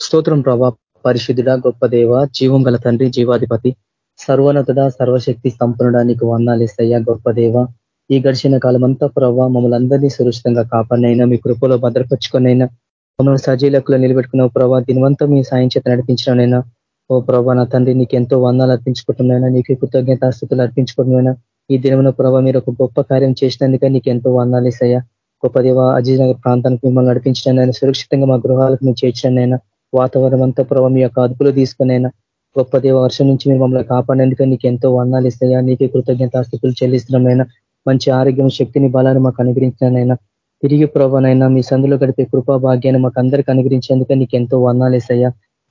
స్తోత్రం ప్రభా. పరిశుద్ధుడ గొప్ప దేవ జీవం గల తండ్రి జీవాధిపతి సర్వోన్నతుడ సర్వశక్తి సంపన్నుడా నీకు వందాలిస్తయ్యా గొప్ప దేవ. ఈ గడిచిన కాలం అంతా ప్రభావ మమ్మల్ని అందరినీ సురక్షితంగా కాపాడినైనా మీ కృపలో భద్రపరుచుకునైనా మమ్మల్ని సజీలకులో నిలబెట్టుకున్న ప్రభావ దీనివంతా మీ సాయం చేత నడిపించినైనా ఓ ప్రభా నా తండ్రి నీకు ఎంతో వందాలు అర్పించుకుంటున్నాయినా నీకు కృతజ్ఞతాస్థుతులు అర్పించుకుంటున్నాయినా ఈ దినమున ప్రభావ మీరు ఒక గొప్ప కార్యం చేసినందుకే నీకు ఎంతో వందాలేసయ్యా గొప్ప దేవ అజయ్ నగర్ ప్రాంతానికి మిమ్మల్ని నడిపించినైనా సురక్షితంగా మా గృహాలకు మేము చేర్చినైనా వాతావరణం అంతా ప్రభావ మీ యొక్క అదుపులో తీసుకునైనా గొప్ప దేవ వర్షం నుంచి మీరు మమ్మల్ని కాపాడేందుకు నీకు ఎంతో వర్ణాలు ఇస్తాయా? నీకే కృతజ్ఞతాస్థితులు చెల్లిస్తున్నామైనా. మంచి ఆరోగ్యం శక్తిని బలాన్ని మాకు అనుగ్రహించినైనా తిరిగి ప్రభానైనా మీ సందులో గడిపే కృపా భాగ్యాన్ని మాకు అందరికీ అనుగ్రహించేందుకే నీకు ఎంతో వర్ణాలు ఇస్తాయా?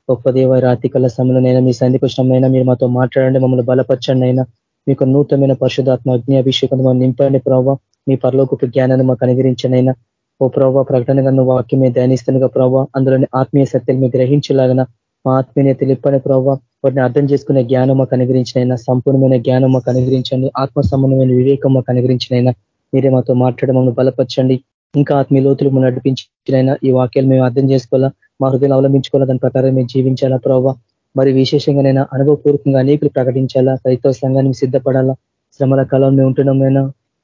గొప్ప దేవ రాతి కళ సమయంలోనైనా మీ సంధికి వచ్చినమైనా మీరు మాతో మాట్లాడండి మమ్మల్ని బలపరచండి అయినా మీకు నూతనమైన పరిశుధాత్మ అగ్ని అభిషేకం నింపండి ప్రభావ మీ పరలోకి జ్ఞానాన్ని మాకు అనుగ్రహించనైనా. ఓ ప్రభావ ప్రకటన గన్న వాక్యమే ధ్యానిస్తుండగా ప్రభావ అందులోని ఆత్మీయ సత్యాలు మీరు గ్రహించలాగన మా ఆత్మీయ తెలిపని ప్రభావ వాటిని అర్థం చేసుకునే జ్ఞానం మాకు అనుగ్రహించినైనా సంపూర్ణమైన జ్ఞానం మాకు అనుగ్రహించండి ఆత్మ సంబంధమైన వివేకం మాకు అనుగ్రహించినైనా మీరే మాతో మాట్లాడడం మమ్మల్ని బలపరచండి ఇంకా ఆత్మీయ లోతులు మనం నడిపించినైనా ఈ వాక్యాలు మేము అర్థం చేసుకోవాలా మా హృదయం అవలంబించుకోవాలా దాని ప్రకారం మేము జీవించాలా ప్రభావ మరి విశేషంగానైనా అనుభవపూర్వకంగా అనేకులు ప్రకటించాలా క్రైస్తవ సంఘానికి సిద్ధపడాలా శ్రమల కాలం మేము ఉంటున్నామైనా?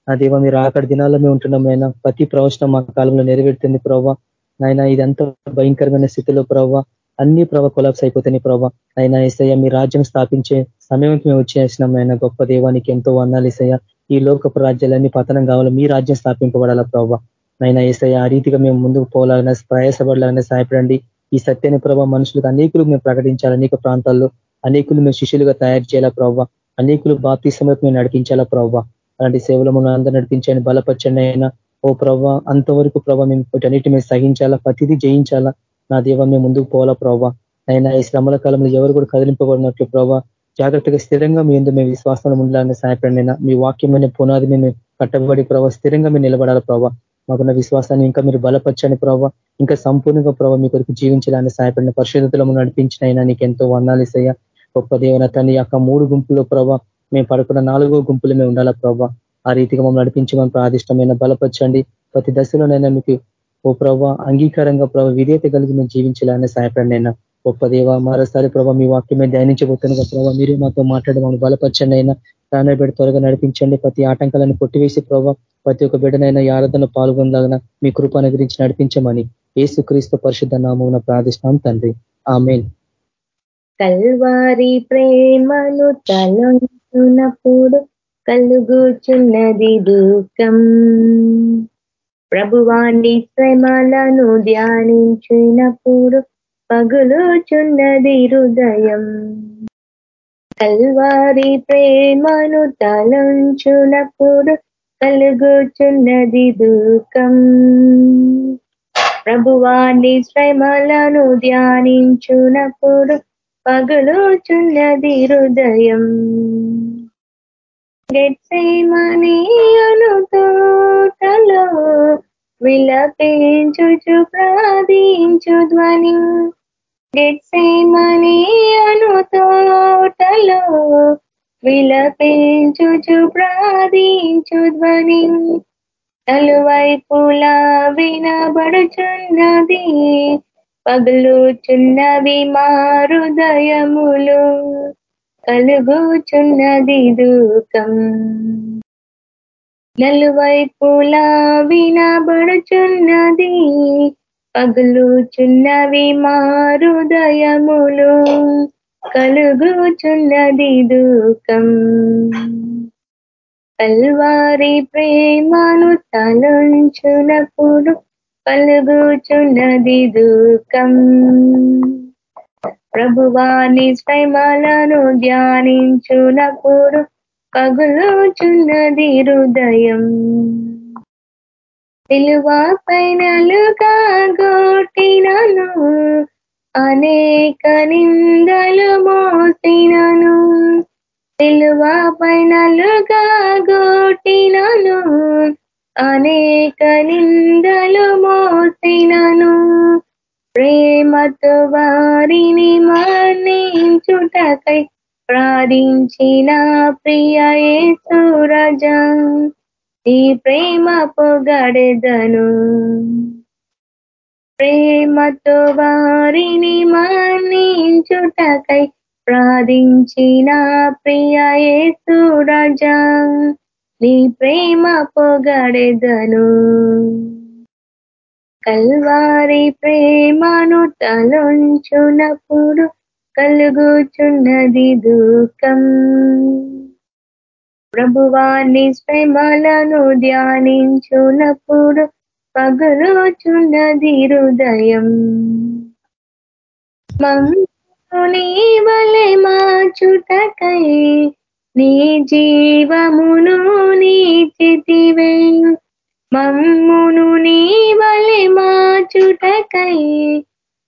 నా దేవ మీరు ఆకడ దినాల్లో మేము ఉంటున్నామైనా ప్రతి ప్రవచనం మా కాలంలో నెరవేరుతుంది ప్రభావ నాయన ఇదంతా భయంకరమైన స్థితిలో ప్రభావ అన్ని ప్రభావ కొలాప్స్ అయిపోతున్నాయి ప్రభావ అయినా ఏసయ్య మీ రాజ్యం స్థాపించే సమయంకి మేము వచ్చేసినాం ఆయన గొప్ప దేవానికి ఎంతో వందాలు ఏసయ్య. ఈ లోకపు రాజ్యాలన్నీ పతనం కావాలి. మీ రాజ్యం స్థాపింపబడాల ప్రభావ నైనా ఏసయ్య ఆ రీతిగా మేము ముందుకు పోవాలన్నా ప్రయాసపడాలన్నా సహాయపడండి. ఈ సత్యాన్ని ప్రభావ మనుషులకు అనేకులు మేము ప్రకటించాలి? అనేక ప్రాంతాల్లో అనేకులు మేము శిష్యులుగా తయారు చేయాలా ప్రభావ అనేకులు బాప్తి సమయం మేము నడిపించాలా ప్రభావ అలాంటి సేవలు మనం అందరూ నడిపించండి బలపరచండి అయినా ఓ ప్రభ అంతవరకు ప్రభావ మేము వీటన్నిటి మేము సహించాలా? ప్రతిదీ జయించాలా? నా దేవ మేము ముందుకు పోవాలా ప్రభా అయినా ఈ శ్రమల కాలంలో ఎవరు కూడా కదిలింపబడినట్లు ప్రభా జాగ్రత్తగా స్థిరంగా మీ ఎందుకు మేము విశ్వాసంలో ఉండాలని సహాయపడినైనా మీ వాక్యమైన పునాది మేము కట్టబడి ప్రభావ స్థిరంగా మేము నిలబడాలి ప్రభావ మాకున్న విశ్వాసాన్ని ఇంకా మీరు బలపరచని ప్రభావ ఇంకా సంపూర్ణంగా ప్రభావ మీ కొరకు జీవించాలని సహాయపడిన పరిశుద్ధతలో నడిపించినైనా నీకు ఎంతో వర్ణాలు ఇస్తాయా గొప్ప దేవన తన యొక్క మూడు గుంపులో ప్రభావ మేము పడుకున్న నాలుగో గుంపులు మేము ఉండాలా ప్రభావ ఆ రీతిగా మమ్మల్ని నడిపించమని ప్రాదిష్టమైన బలపరచండి. ప్రతి దశలోనైనా మీకు ఓ ప్రభావ అంగీకారంగా ప్రభావ విధేత కలిగి మేము జీవించాలని సహాయపడండి అయినా గొప్ప దేవ మరోసారి ప్రభావ మీ వాక్యమే ధ్యానించబోతున్న ప్రభావ మీరే మాతో మాట్లాడి మమ్మల్ని బలపరచండి అయినా ప్రాణ బిడ్డ త్వరగా నడిపించండి. ప్రతి ఆటంకాలను కొట్టివేసి ప్రభావ ప్రతి ఒక్క బిడ్డనైనా ఆరాధన పాల్గొనలాగిన మీ కృపను గురించి నడిపించమని ఏసు క్రీస్తు పరిశుద్ధ నామం ప్రార్థిస్తాం తండ్రి. ఆమెన్. కల్వారి ప్రేమను తలంచునప్పుడు కలుగుచున్నది దుఃఖం. ప్రభువాన్ని శ్రమలను ధ్యానించినప్పుడు పగులుచున్నది హృదయం. కల్వారి ప్రేమను తలంచునప్పుడు కలుగుచున్నది దుఃఖం. ప్రభువాన్ని శ్రమలను ధ్యానించునప్పుడు పగులుచున్నది హృదయం. గెట్సేమనీయును తోటలో విలపించుచు ప్రాధించు ధ్వని. గెట్సేమనీయును తోటలో విలపించుచు ప్రాధించు ధ్వని. నలువైపులా వినబడుచున్నది పగులుచున్నవి మా హృదయములు కలుగుచున్నది దూకం నలువైపులా వినబడుచున్నది పగులుచున్నవి మా హృదయములు కలుగుచున్నది దూకం కల్వారి ప్రేమను తలంచునప్పుడు కలుగుచున్నది దూకం ప్రభువాని శ్రమలను ధ్యానించునప్పుడు పగులుచున్నది హృదయం. విలువ పైనలుగా గోటినను అనేక నిందలు మోసినను. విలువ పైనలుగా గోటినను అనేక నిందలు మోసినను ప్రేమతో వారిని మన్నించుటకై ప్రార్థించిన ప్రియే సూరజ ఈ ప్రేమ పొగడెదను. ప్రేమతో వారిని మన్నించుటకై ప్రార్థించిన ప్రియే సూరజ నీ ప్రేమ పొగడెదను. కల్వారి ప్రేమను తలొంచునప్పుడు కలుగుచున్నది దుఃఖం. ప్రభువాన్ని ప్రేమలను ధ్యానించునప్పుడు పగులుచున్నది హృదయం. నీ వలె మార్చుటకై నీ జీవమును నీచితివే మమ్మును నీ వలె మాచుటకై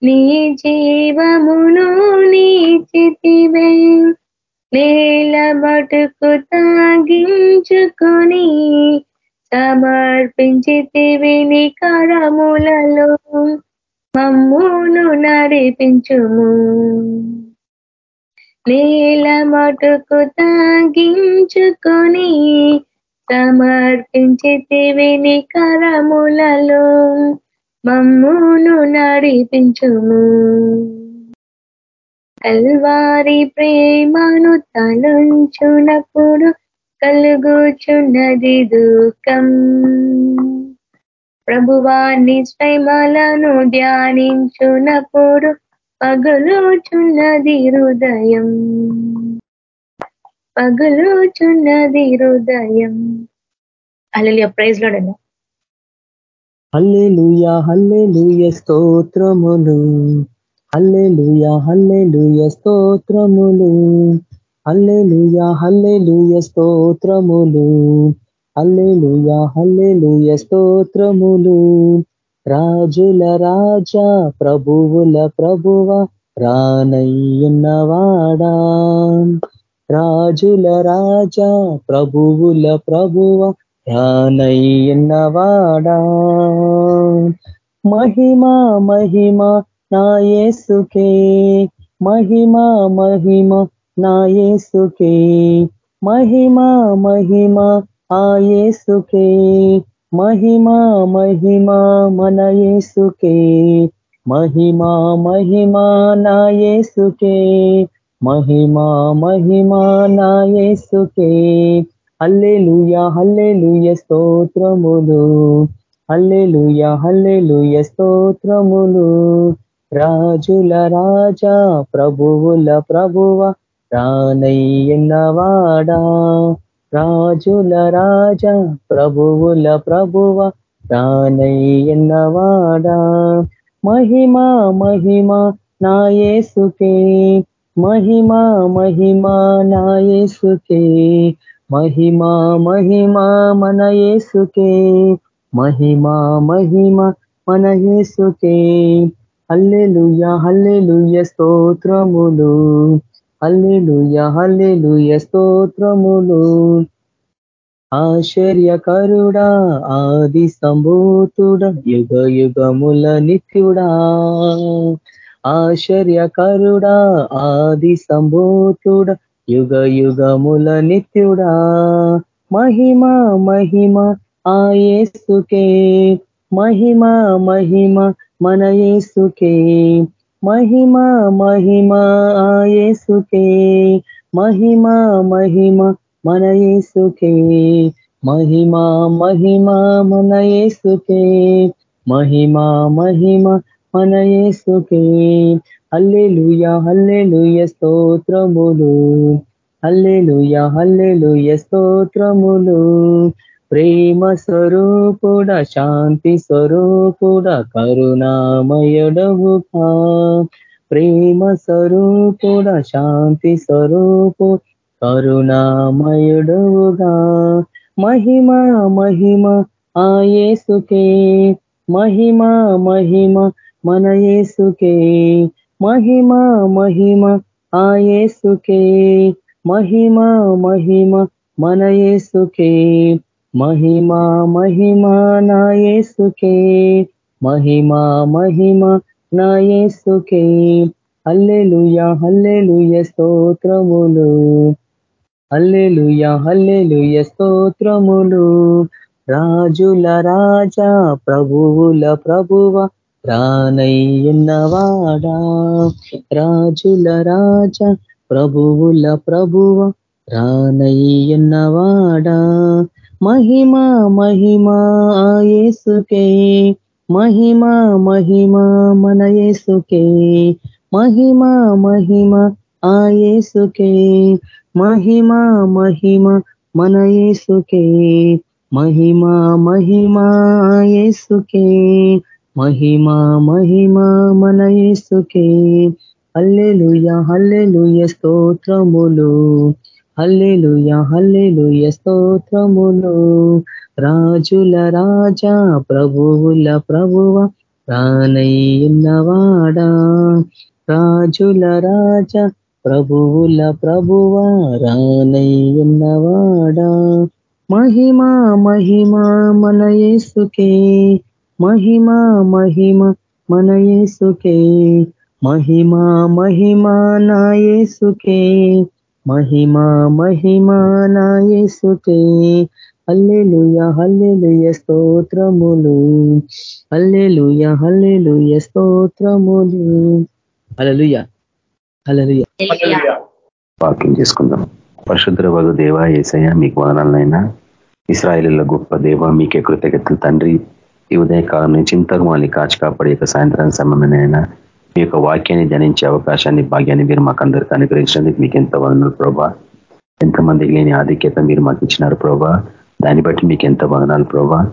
నీ జీవమును నీచితివే నేల మటుకు తాగించుకొని సమర్పించితివి నీ కరములలో మమ్మును నడిపించుము. నేల మటుకు తాగించుకొని సమర్పించితివి నీ కరములలో మమ్మును నడిపించుము. కల్వారి ప్రేమను తలంచునప్పుడు కలుగుచున్నది దుఃఖం. ప్రభువాన్ని శ్రమలను ధ్యానించునప్పుడు పగులుచున్నది హృదయం. పగులుచున్నది హృదయం. అలలియ ప్రైజ్ లోడన్నా హల్లెలూయా హల్లెలుయ స్తోత్రములు. హల్లెలూయా హల్లెలుయ స్తోత్రములు. హల్లెలూయా హల్లెలుయ స్తోత్రములు. హల్లెలూయా హల్లెలుయ స్తోత్రములు. రాజుల రాజా ప్రభువుల ప్రభువ రానయ్యున్నవాడా. రాజుల రాజా ప్రభువుల ప్రభువ రానయ్యున్నవాడా. మహిమా మహిమ నాయసుకే మహిమా మహిమ నాయసుకే మహిమా మహిమ ఆయేసుకే మహిమా మహిమా మన యేసుకే. మహిమా మహిమా నాయసుకే మహిమా మహిమా నాయసుకే హల్లెలూయా హల్లెలుయ స్తోత్రములు. హల్లెలూయా హల్లెలుయ స్తోత్రములు. రాజుల రాజా ప్రభువుల ప్రభువ రానయ్యన్నవాడా రాజుల రాజా ప్రభువుల ప్రభువ రానయ్యన్నవాడా మహిమా మహిమా నాయసుకే మహిమా మహిమా నాయసుకే మహిమా మహిమా మన యేసుకే. మహిమా మహిమా మన యేసుకే. హల్లెలూయ హల్లెలుయ స్తోత్రములు. హల్లెలూయ హల్లెలూయ స్తోత్రములు. ఆశ్చర్యకరుడా ఆది సంభూతుడ యుగ యుగముల నిత్యుడా. ఆశ్చర్యకరుడా ఆది సంభూతుడ యుగ యుగముల నిత్యుడా. మహిమ మహిమ ఆయేసుకే మహిమ మహిమ మనయేసుకే మహిమ మహిమ ఆయేసుకే మహిమ మహిమ మన యేసుకే. మహిమ మహిమ మన యేసుకే. మహిమ మహిమ మన యేసుకే. హల్లెలుయ హల్లెలూయ స్తోత్రములు. హల్లెలూయా హల్లెలుయ స్తోత్రములు. ప్రేమ స్వరూపుడ శాంతి స్వరూపుడ కరుణామయుడవుగా ప్రేమ స్వరూపుడ శాంతి స్వరూపు కరుణామయుడవుగా. మహిమ మహిమ ఆయేసుకే మహిమ మహిమ మన యేసుకే. మహిమ మహిమ ఆయేసుకే మహిమ మహిమ మన యేసుకే. మహిమా మహిమా నాయసుకే మహిమా మహిమా నాయసుకే నా హల్లెలుయ హల్లెలూయ స్తోత్రములు. హల్లెలూయా హల్లెలూయ స్తోత్రములు. రాజుల రాజా ప్రభువుల ప్రభువ రానయ్యున్నవాడా. రాజుల రాజా ప్రభువుల ప్రభువ రానయ్యున్నవాడా. మహిమా మహిమా యేసుకే. మహిమా మహిమా మన యేసుకే. మహిమా మహిమా ఆ ఆయేసుకే మహిమా మహిమా మన యేసుకే. మహిమా మహిమా యేసుకే. మహిమా మహిమా మన యేసుకే. హల్లెలుయ హల్లెలుయ స్తోత్రములు. హల్లెలుయ హల్లేలుయ స్తోత్రములు. రాజుల రాజా ప్రభువుల ప్రభువ రానయ్యున్నవాడా రాజుల రాజా ప్రభువుల ప్రభువ రానయ్యున్నవాడా మహిమా మహిమా మన యేసుకే మహిమా మహిమ మన యేసుకే మహిమా మహిమా నా యేసుకే. మహిమా మహిమా నా యేసుకే. హల్లెలుయ హల్లెలుయ స్తోత్రములు. హల్లెలుయ హల్లెలుయ స్తోత్రములు. Hallelujah hallelujah. వాక్యం చేసుకుందాం. పరిశుద్ర వగు దేవ ఏసయ్య మీకు వదనాలనైనా. ఇస్రాయలీల గొప్ప దేవ మీకే కృతజ్ఞతలు తండ్రి. ఈ ఉదయకాలం నుంచి ఇంతకు మళ్ళీ కాచి కాపాడే యొక్క సాయంత్రం సమయమైనా మీ యొక్క వాక్యాన్ని ధ్యానించే అవకాశాన్ని భాగ్యాన్ని మీరు మాకు అందరికీ అనుగ్రహించినందుకు మీకు ఎంత వదనలు ప్రభా. ఎంతమందికి లేని ఆధిక్యత మీరు మాకు ఇచ్చినారు ప్రభా. దాన్ని బట్టి మీకు ఎంత వదనాలు ప్రభా.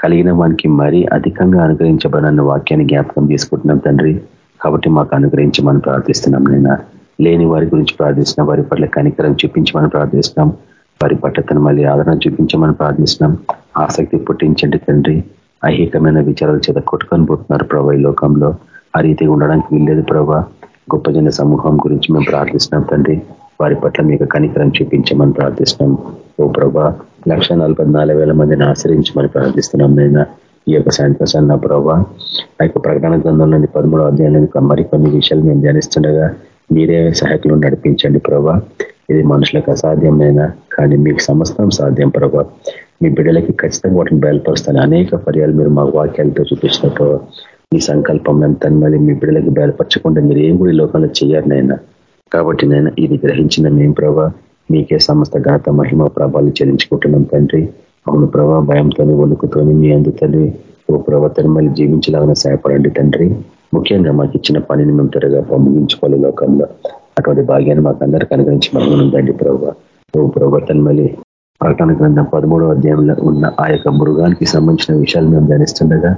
కలిగిన వానికి మరీ అధికంగా అనుగ్రహించబడిన వాక్యాన్ని జ్ఞాపకం తీసుకుంటున్నాం తండ్రి. కాబట్టి మాకు అనుగ్రహించి మనం ప్రార్థిస్తున్నాం నేను లేని వారి గురించి ప్రార్థిస్తున్నాం. వారి పట్ల కనికరం చూపించమని ప్రార్థిస్తున్నాం. వారి పట్ల తను మళ్ళీ ఆదరణ చూపించమని ప్రార్థిస్తున్నాం. ఆసక్తి పుట్టించండి తండ్రి. ఐహికమైన విచారాలు చేత కొట్టుకొని పోతున్నారు ప్రభా ఈ లోకంలో. ఆ రీతిగా ఉండడానికి వీల్లేదు ప్రభా. గొప్ప జన సమూహం గురించి మేము ప్రార్థిస్తున్నాం తండ్రి. వారి పట్ల మీకు కనికరం చూపించమని ప్రార్థిస్తున్నాం. ఓ ప్రభా లక్ష మందిని ఆశ్రయించమని ప్రార్థిస్తున్నాం నేను ఈ యొక్క సాయంత్రం నా ప్రభా ఆ యొక్క ప్రకటన గ్రంథంలోని పదమూడో అధ్యాయంలో మరికొన్ని విషయాలు మేము ధ్యానిస్తుండగా మీరే సహాయకులు నడిపించండి ప్రభా. ఇది మనుషులకు అసాధ్యమైన కానీ మీకు సమస్తం సాధ్యం ప్రభా. మీ బిడ్డలకి ఖచ్చితంగా వాటిని బయలుపరుస్తాను. అనేక పర్యాలు మీరు మా వాక్యాలతో చూపిస్తున్న ప్రభావ మీ సంకల్పం తన మళ్ళీ మీ బిడ్డలకు బయలుపరచకుండా మీరు ఏం కూడా లోకంలో చేయరు నాయన. కాబట్టి నేను ఇది గ్రహించిన మేము ప్రభా మీకే సమస్త ఘనత మహిమ ప్రభావాలు చెల్లించుకుంటున్నాం తండ్రి. అవును ప్రభా భయంతోని వణుకుతోని మీ అందుతండ్రి ఓ ప్రవర్తన మళ్ళీ జీవించలాగా సహాయపడండి తండ్రి. ముఖ్యంగా మాకు ఇచ్చిన పనిని మేము త్వరగా పంపించుకోవాలి లోకంలో. అటువంటి భాగ్యాన్ని మాకు అందరికీ అనుగ్రహించి ఉందండి ప్రభావ ఓ ప్రవర్తన మళ్ళీ ప్రకటన గ్రంథం పదమూడవ అధ్యాయంలో ఉన్న ఆ యొక్క మృగానికి సంబంధించిన విషయాలు మేము ధ్యానిస్తుండగా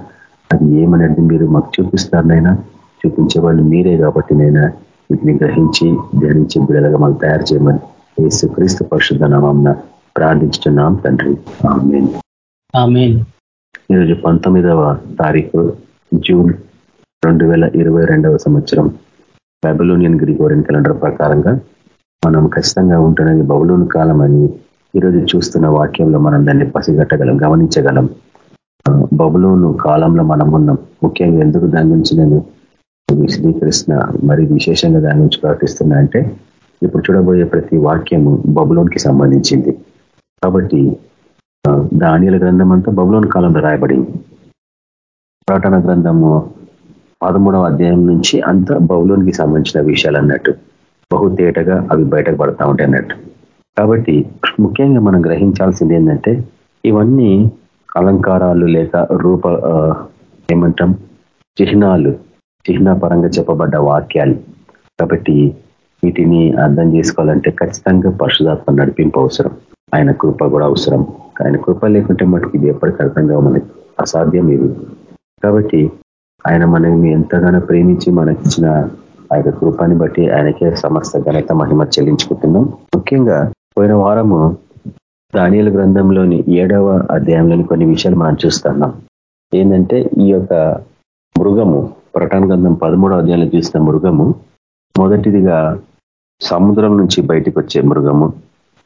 అది ఏమనేది మీరు మాకు చూపిస్తారనైనా చూపించే వాళ్ళు మీరే కాబట్టి నైనా వీటిని గ్రహించి ధ్యానించి బిడలుగా మాకు తయారు చేయమని యేసు క్రీస్తు పరిశుద్ధ నామం ప్రార్థించుతున్నాం తండ్రి. ఈరోజు పంతొమ్మిదవ తారీఖు జూన్ రెండు వేల ఇరవై రెండవ సంవత్సరం బైబిలోనియన్ గ్రిగోరియన్ క్యాలెండర్ ప్రకారంగా మనం ఖచ్చితంగా ఉంటున్నది బబులోని కాలం అని ఈరోజు చూస్తున్న వాక్యంలో మనం దాన్ని పసిగట్టగలం గమనించగలం. బబులోను కాలంలో మనం ఉన్నాం. ముఖ్యంగా ఎందుకు దాని గురించి నేను విశదీకరిస్తున్న మరి విశేషంగా దాని గురించి ప్రకటిస్తున్నా అంటే ఇప్పుడు చూడబోయే ప్రతి వాక్యము బబులోన్కి సంబంధించింది. కాబట్టి దానిల గ్రంథం అంతా బబులోన్ కాలంలో రాయబడింది. ప్రకటన గ్రంథము పదమూడవ అధ్యాయం నుంచి అంతా బబులోన్కి సంబంధించిన విషయాలు అన్నట్టు. బహుతేటగా అవి బయటకు పడతా ఉంటాయి అన్నట్టు. కాబట్టి ముఖ్యంగా మనం గ్రహించాల్సింది ఏంటంటే ఇవన్నీ అలంకారాలు లేక రూప ఏమంటాం? చిహ్నాలు చిహ్న పరంగా చెప్పబడ్డ వాక్యాలు. కాబట్టి వీటిని అర్థం చేసుకోవాలంటే ఖచ్చితంగా పరిశుధాత్మ నడిపింపు అవసరం. ఆయన కృప కూడా అవసరం. ఆయన కృప లేకుంటే మటుకు ఇది ఎప్పటికీ అర్థం మనకి. అసాధ్యం ఇది. కాబట్టి ఆయన మనల్ని ఎంతగానో ప్రేమించి మనకిచ్చిన ఆ యొక్క కృపాన్ని బట్టి ఆయనకే సమస్త ఘనత మహిమ చెల్లించుకుంటున్నాం. ముఖ్యంగా పోయిన వారము దానియల గ్రంథంలోని ఏడవ అధ్యాయంలోని కొన్ని విషయాలు మనం చూస్తున్నాం. ఏంటంటే ఈ యొక్క మృగము ప్రటాన్ గ్రంథం పదమూడవ అధ్యాయంలో చూసిన మృగము మొదటిదిగా సముద్రం నుంచి బయటకు వచ్చే మృగము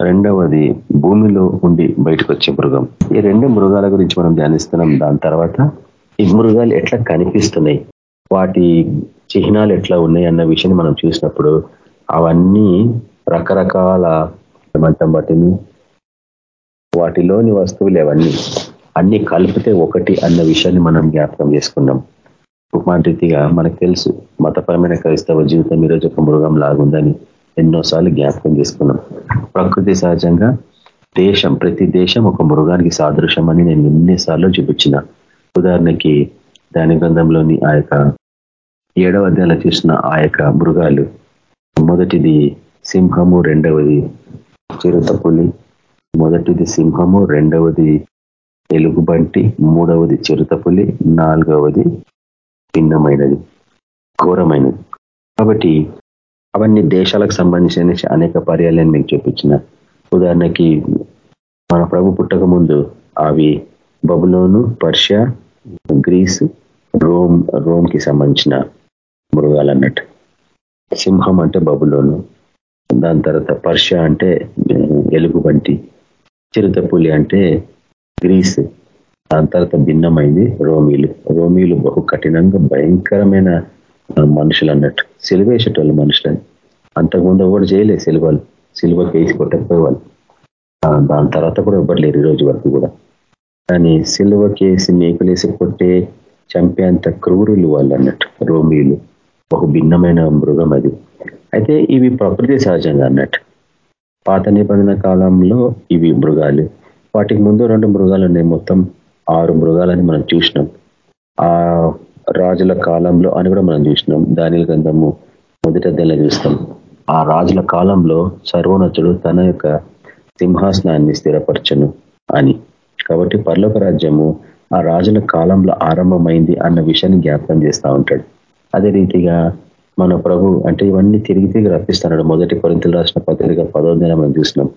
రెండవది భూమిలో ఉండి బయటకు వచ్చే మృగం ఈ రెండు మృగాల గురించి మనం ధ్యానిస్తున్నాం. దాని తర్వాత ఈ మృగాలు ఎట్లా కనిపిస్తున్నాయి వాటి చిహ్నాలు ఎట్లా ఉన్నాయి అన్న విషయాన్ని మనం చూసినప్పుడు అవన్నీ రకరకాల ఏమంటాం వాటిని వాటిలోని వస్తువులు అవన్నీ అన్ని కలిపితే ఒకటి అన్న విషయాన్ని మనం జ్ఞాపకం చేసుకున్నాం. ఉపమాన రీతిగా మనకు తెలుసు మతపరమైన క్రైస్తవ జీవితం ఈరోజు ఒక మృగం లాగుందని ఎన్నోసార్లు జ్ఞాపకం చేసుకున్నాం. ప్రకృతి సహజంగా దేశం ప్రతి దేశం ఒక మృగానికి సాదృశ్యం అని నేను ఎన్నిసార్లు చూపించిన. ఉదాహరణకి దాని గ్రంథంలోని ఆ యొక్క ఏడవ అధ్యాయంలో చూసిన ఆ యొక్క మృగాలు మొదటిది సింహము రెండవది చిరుతపులి మొదటిది సింహము రెండవది ఎలుగుబంటి మూడవది చిరుతపులి నాలుగవది భిన్నమైనది ఘోరమైనది. కాబట్టి అవన్నీ దేశాలకు సంబంధించిన అనేక పర్యాలను మీకు చూపించిన. ఉదాహరణకి మన ప్రభు పుట్టక ముందు అవి బబులోను పర్షియా గ్రీసు రోమ్ రోమ్కి సంబంధించిన మృగాలు అన్నట్టు. సింహం అంటే బబులోను దాని తర్వాత పర్షియా అంటే ఎలుగుబంటి. చిరుతపులి అంటే గ్రీస్. దాని తర్వాత భిన్నమైంది రోమీలు. రోమీలు బహు కఠినంగా భయంకరమైన మనుషులు అన్నట్టు సిలువేసేటోళ్ళు మనుషులని అంతకుముందు ఎవరు చేయలేదు సిలువలు. సిలువకి వేసి కొట్టకపోయేవాళ్ళు. దాని తర్వాత కూడా ఇవ్వట్లేరు ఈ రోజు వరకు కూడా. కానీ సిలువ కేసి మేకులేసి కొట్టే చంపేంత క్రూరులు వాళ్ళు అన్నట్టు రోమీలు. బహు భిన్నమైన మృగం అది. అయితే ఇవి ప్రకృతి సహజంగా అన్నట్టు. పాత నిబంధన కాలంలో ఇవి మృగాలు. వాటికి ముందు రెండు మృగాలు ఉన్నాయి మొత్తం. ఆరు మృగాలని మనం చూసినాం. ఆ రాజుల కాలంలో అని కూడా మనం చూసినాం. దాని గంధము మొదటి అధ్యాయంలో చూస్తాం. ఆ రాజుల కాలంలో సర్వోన్నతుడు తన యొక్క సింహాసనాన్ని స్థిరపరచను అని. కాబట్టి పర్లోక రాజ్యము ఆ రాజుల కాలంలో ఆరంభమైంది అన్న విషయాన్ని జ్ఞాపకం చేస్తూ ఉంటాడు. అదే రీతిగా మన ప్రభు అంటే ఇవన్నీ తిరిగి తిరిగి రప్పిస్తున్నాడు మొదటి కొరింతలు రాసిన పత్రిక పదోదిన మనం చూసినాం.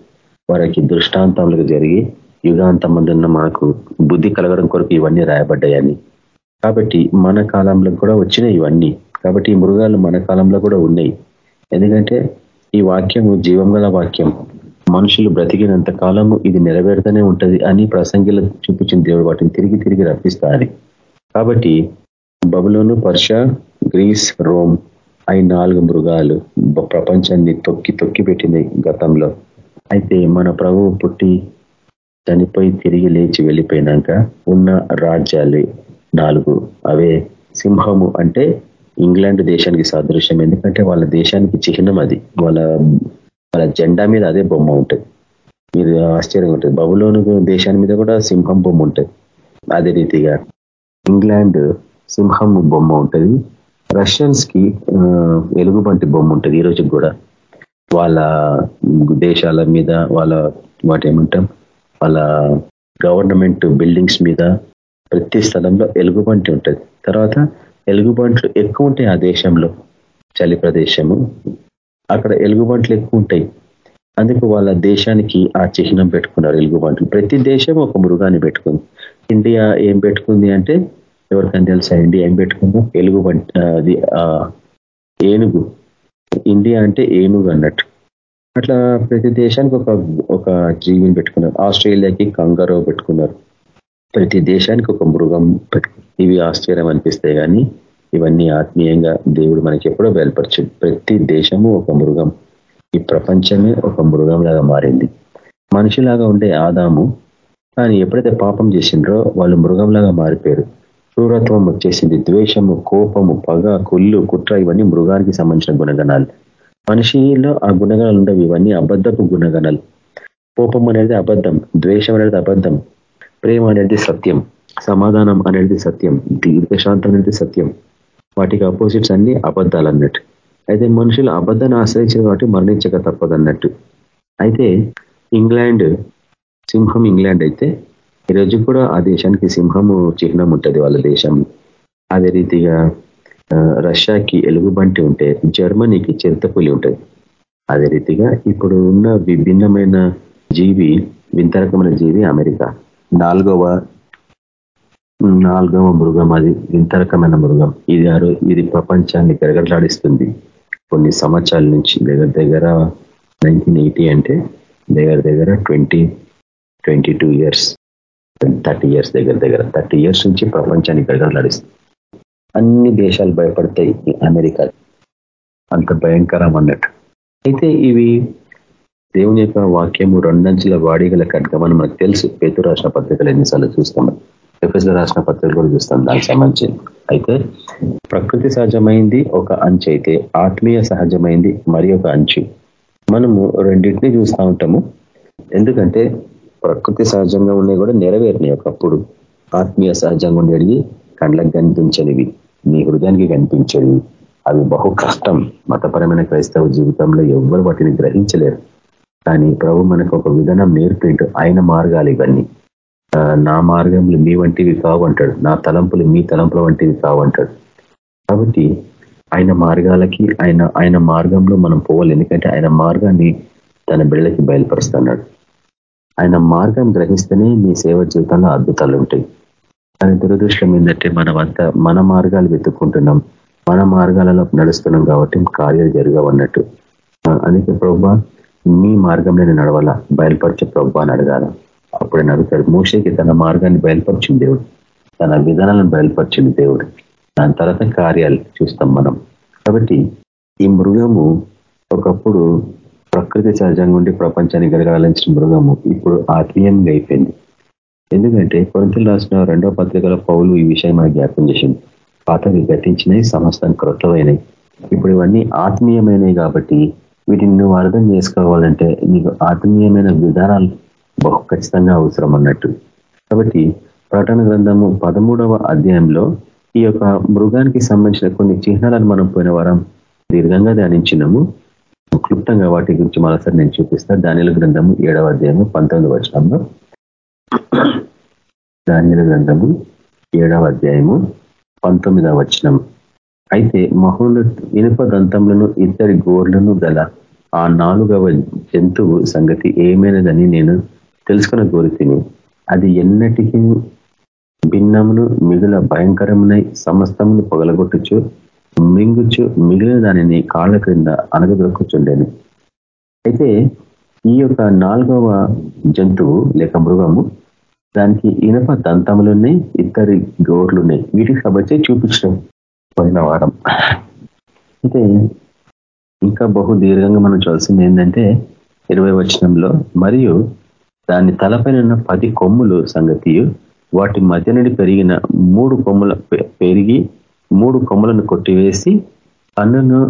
వారికి దృష్టాంతములకు జరిగి యుగాంతం మందున్న మనకు బుద్ధి కలగడం కొరకు ఇవన్నీ రాయబడ్డాయని. కాబట్టి మన కాలంలో కూడా వచ్చినాయి ఇవన్నీ. కాబట్టి ఈ మృగాలు మన కాలంలో కూడా ఉన్నాయి. ఎందుకంటే ఈ వాక్యము జీవం వాక్యం. మనుషులు బ్రతికినంత కాలము ఇది నెరవేరుతూనే ఉంటుంది అని ప్రసంగిలో చూపించిన దేవుడు వాటిని తిరిగి తిరిగి రప్పిస్తారు కాబట్టి బబులోను పర్ష గ్రీస్ రోమ్ అయి నాలుగు మృగాలు ప్రపంచాన్ని తొక్కి తొక్కి పెట్టినాయి గతంలో. అయితే మన ప్రభువు పుట్టి చనిపోయి తిరిగి లేచి వెళ్ళిపోయినాక ఉన్న రాజ్యాలు నాలుగు. అవే సింహము అంటే ఇంగ్లాండ్ దేశానికి సాదృశ్యం. ఎందుకంటే వాళ్ళ దేశానికి చిహ్నం అది. వాళ్ళ వాళ్ళ జెండా మీద అదే బొమ్మ ఉంటుంది. మీరు ఆశ్చర్యంగా ఉంటుంది బబులోను దేశాని మీద కూడా సింహం బొమ్మ ఉంటుంది. అదే రీతిగా ఇంగ్లాండ్ సింహం బొమ్మ ఉంటుంది. రష్యన్స్కి ఎలుగుబంటి బొమ్మ ఉంటుంది ఈ రోజుకి కూడా. వాళ్ళ దేశాల మీద వాళ్ళ వాటి ఏమంటాం వాళ్ళ గవర్నమెంట్ బిల్డింగ్స్ మీద ప్రతి స్థలంలో ఎలుగుబంటి ఉంటుంది. తర్వాత ఎలుగుబంట్లు ఎక్కువ ఉంటాయి ఆ దేశంలో చలి ప్రదేశము. అక్కడ ఎలుగుబంట్లు ఎక్కువ ఉంటాయి. అందుకు వాళ్ళ దేశానికి ఆ చిహ్నం పెట్టుకున్నారు ఎలుగుబంట్లు. ప్రతి దేశం ఒక మృగాన్ని పెట్టుకుంది. ఇండియా ఏం పెట్టుకుంది అంటే ఎవరికైనా తెలుసా ఇండియా ఏం పెట్టుకుందో? ఎలుగు అది ఏనుగు. ఇండియా అంటే ఏనుగు అన్నట్టు. అట్లా ప్రతి దేశానికి ఒక ఒక జీవిని పెట్టుకున్నారు. ఆస్ట్రేలియాకి కంగారో పెట్టుకున్నారు. ప్రతి దేశానికి ఒక మృగం ఇవి ఆశ్చర్యం అనిపిస్తాయి కానీ ఇవన్నీ ఆత్మీయంగా దేవుడు మనకి ఎప్పుడో బయలుపరచు ప్రతి దేశము ఒక మృగం. ఈ ప్రపంచమే ఒక మృగంలాగా మారింది. మనిషిలాగా ఉండే ఆదాము కానీ ఎప్పుడైతే పాపం చేసిండ్రో వాళ్ళు మృగంలాగా మారిపోయారు. క్రూరత్వం వచ్చేసింది ద్వేషము కోపము పగ కుళ్ళు కుట్ర ఇవన్నీ మృగానికి సంబంధించిన గుణగణాలు. మనిషిలో ఆ గుణగణాలు ఉండవు ఇవన్నీ అబద్ధపు గుణగణాలు. కోపం అనేది అబద్ధం ద్వేషం అనేది అబద్ధం ప్రేమ అనేది సత్యం సమాధానం అనేది సత్యం దీర్ఘశాంతం అనేది సత్యం. వాటికి అపోజిట్స్ అన్ని అబద్ధాలు అన్నట్టు అయితే మనుషులు అబద్ధాన్ని ఆశ్రయించిన కాబట్టి మరణించక తప్పదన్నట్టు. అయితే ఇంగ్లాండ్ సింహం ఇంగ్లాండ్ అయితే ఈరోజు కూడా ఆ దేశానికి సింహము చిహ్నం ఉంటుంది వాళ్ళ దేశం. అదే రీతిగా రష్యాకి ఎలుగుబంటి ఉంటే జర్మనీకి చిరుతపులి ఉంటుంది. అదే రీతిగా ఇప్పుడు ఉన్న విభిన్నమైన జీవి వింతరకమైన జీవి అమెరికా. నాలుగవ నాలుగవ మృగం అది వింతరకమైన మృగం. ఇది ఇది ప్రపంచాన్ని గరగట్లాడిస్తుంది కొన్ని సంవత్సరాల నుంచి దగ్గర దగ్గర నైన్టీన్ ఎయిటీ అంటే దగ్గర దగ్గర twenty twenty two years. Thirty years దగ్గర దగ్గర థర్టీ ఇయర్స్ నుంచి ప్రపంచాన్ని గడగడలాడిస్తుంది అన్ని దేశాలు భయపడతాయి అమెరికా అంత భయంకరం అన్నట్టు. అయితే ఇవి దేవుని యొక్క వాక్యము రెండంచుల వాడిగల ఖడ్గమని మనకు తెలుసు. పేతు రాష్ట్ర పత్రికలు ఎన్నిసార్లు చూస్తాం. ఎఫ్ఎస్లో రాసిన పత్రికలు కూడా చూస్తాం. దానికి సంబంధించి అయితే ప్రకృతి సహజమైంది ఒక అంచు అయితే ఆత్మీయ సహజమైంది మరి ఒక అంచు. మనము రెండింటినీ చూస్తూ ఉంటాము. ఎందుకంటే ప్రకృతి సహజంగా ఉన్నాయి కూడా నెరవేరినాయి ఒకప్పుడు. ఆత్మీయ సహజంగా ఉండేవి కండ్లకు కనిపించనివి నీ హృదయానికి కనిపించేవి. అవి బహు కష్టం. మతపరమైన క్రైస్తవ జీవితంలో ఎవ్వరు వాటిని గ్రహించలేరు. కానీ ప్రభు మనకు ఒక విధానం నేర్పిండు. ఆయన మార్గాలు ఇవన్నీ. నా మార్గంలు మీ వంటివి కావు అంటాడు. నా తలంపులు మీ తలంపుల వంటివి కావంటాడు కాబట్టి ఆయన మార్గాలకి ఆయన ఆయన మార్గంలో మనం పోవాలి. ఎందుకంటే ఆయన మార్గాన్ని తన బిళ్ళకి బయలుపరుస్తున్నాడు. ఆయన మార్గం గ్రహిస్తేనే మీ సేవ జీవితంలో అద్భుతాలు ఉంటాయి. కానీ దురదృష్టం ఏంటంటే మనమంతా మన మార్గాలు వెతుక్కుంటున్నాం. మన మార్గాలలో నడుస్తున్నాం కాబట్టి కార్యాలు జరగవన్నట్టు. అందుకే ప్రభా మీ మార్గంలో నడవాలా? బయలుపరిచే ప్రభా అని అడగాల? అప్పుడే అడుగుతాడు మూషకి తన మార్గాన్ని బయలుపరిచింది దేవుడు. తన విధానాలను బయలుపరిచింది దేవుడు. దాని తర్వాత కార్యాలు చూస్తాం మనం. కాబట్టి ఈ మృగము ఒకప్పుడు ప్రకృతి సహజంగా ఉండి ప్రపంచాన్ని గడగాలించిన మృగము ఇప్పుడు ఆత్మీయంగా అయిపోయింది. ఎందుకంటే కొరింతలు రాసిన రెండో పత్రికల పౌలు ఈ విషయం మనకు జ్ఞాపకం చేసింది పాతవి గతించినవి సమస్తం క్రొత్తమైనవి ఇప్పుడు ఇవన్నీ ఆత్మీయమైనవి కాబట్టి వీటిని నువ్వు అర్థం చేసుకోవాలంటే నీకు ఆత్మీయమైన విధానాలు బహు ఖచ్చితంగా అవసరం అన్నట్టు. కాబట్టి ప్రకటన గ్రంథము పదమూడవ అధ్యాయంలో ఈ యొక్క మృగానికి సంబంధించిన కొన్ని చిహ్నాలను మనం పోయిన వారం దీర్ఘంగా ధ్యానించినాము. క్లుప్తంగా వాటి గురించి మరోసారి నేను చూపిస్తాను ధాన్యుల గ్రంథము ఏడవ అధ్యాయము పంతొమ్మిది వచనంలో ధాన్యుల గ్రంథము ఏడవ అధ్యాయము పంతొమ్మిదవ వచనం. అయితే మహోన్న ఇనుప దంతములను ఇద్దరి గోర్లను గల ఆ నాలుగవ జంతువు సంగతి ఏమైనదని నేను తెలుసుకున్న కోరితిని అది ఎన్నటికీ భిన్నమును మిగుల భయంకరమునై సమస్తమును పొగలగొట్టుచు మింగుచు మిగిలిన దానిని కాళ్ళ క్రింద అనగదొక్కుచుండేను అయితే ఈ యొక్క నాలుగవ జంతువు లేక మృగము దానికి ఇనప దంతములున్నాయి ఇద్దరి గోర్లున్నాయి. వీటికి సంబంధించి చూపించడం పోయిన వారం. అయితే ఇంకా బహు దీర్ఘంగా మనం చూడాల్సింది ఏంటంటే ఇరవై వచనంలో మరియు దాని తలపైన ఉన్న పది కొమ్ములు సంగతియు వాటి మధ్య నుండి పెరిగిన మూడు కొమ్ముల పెరిగి మూడు కొమ్మలను కొట్టివేసి కన్నును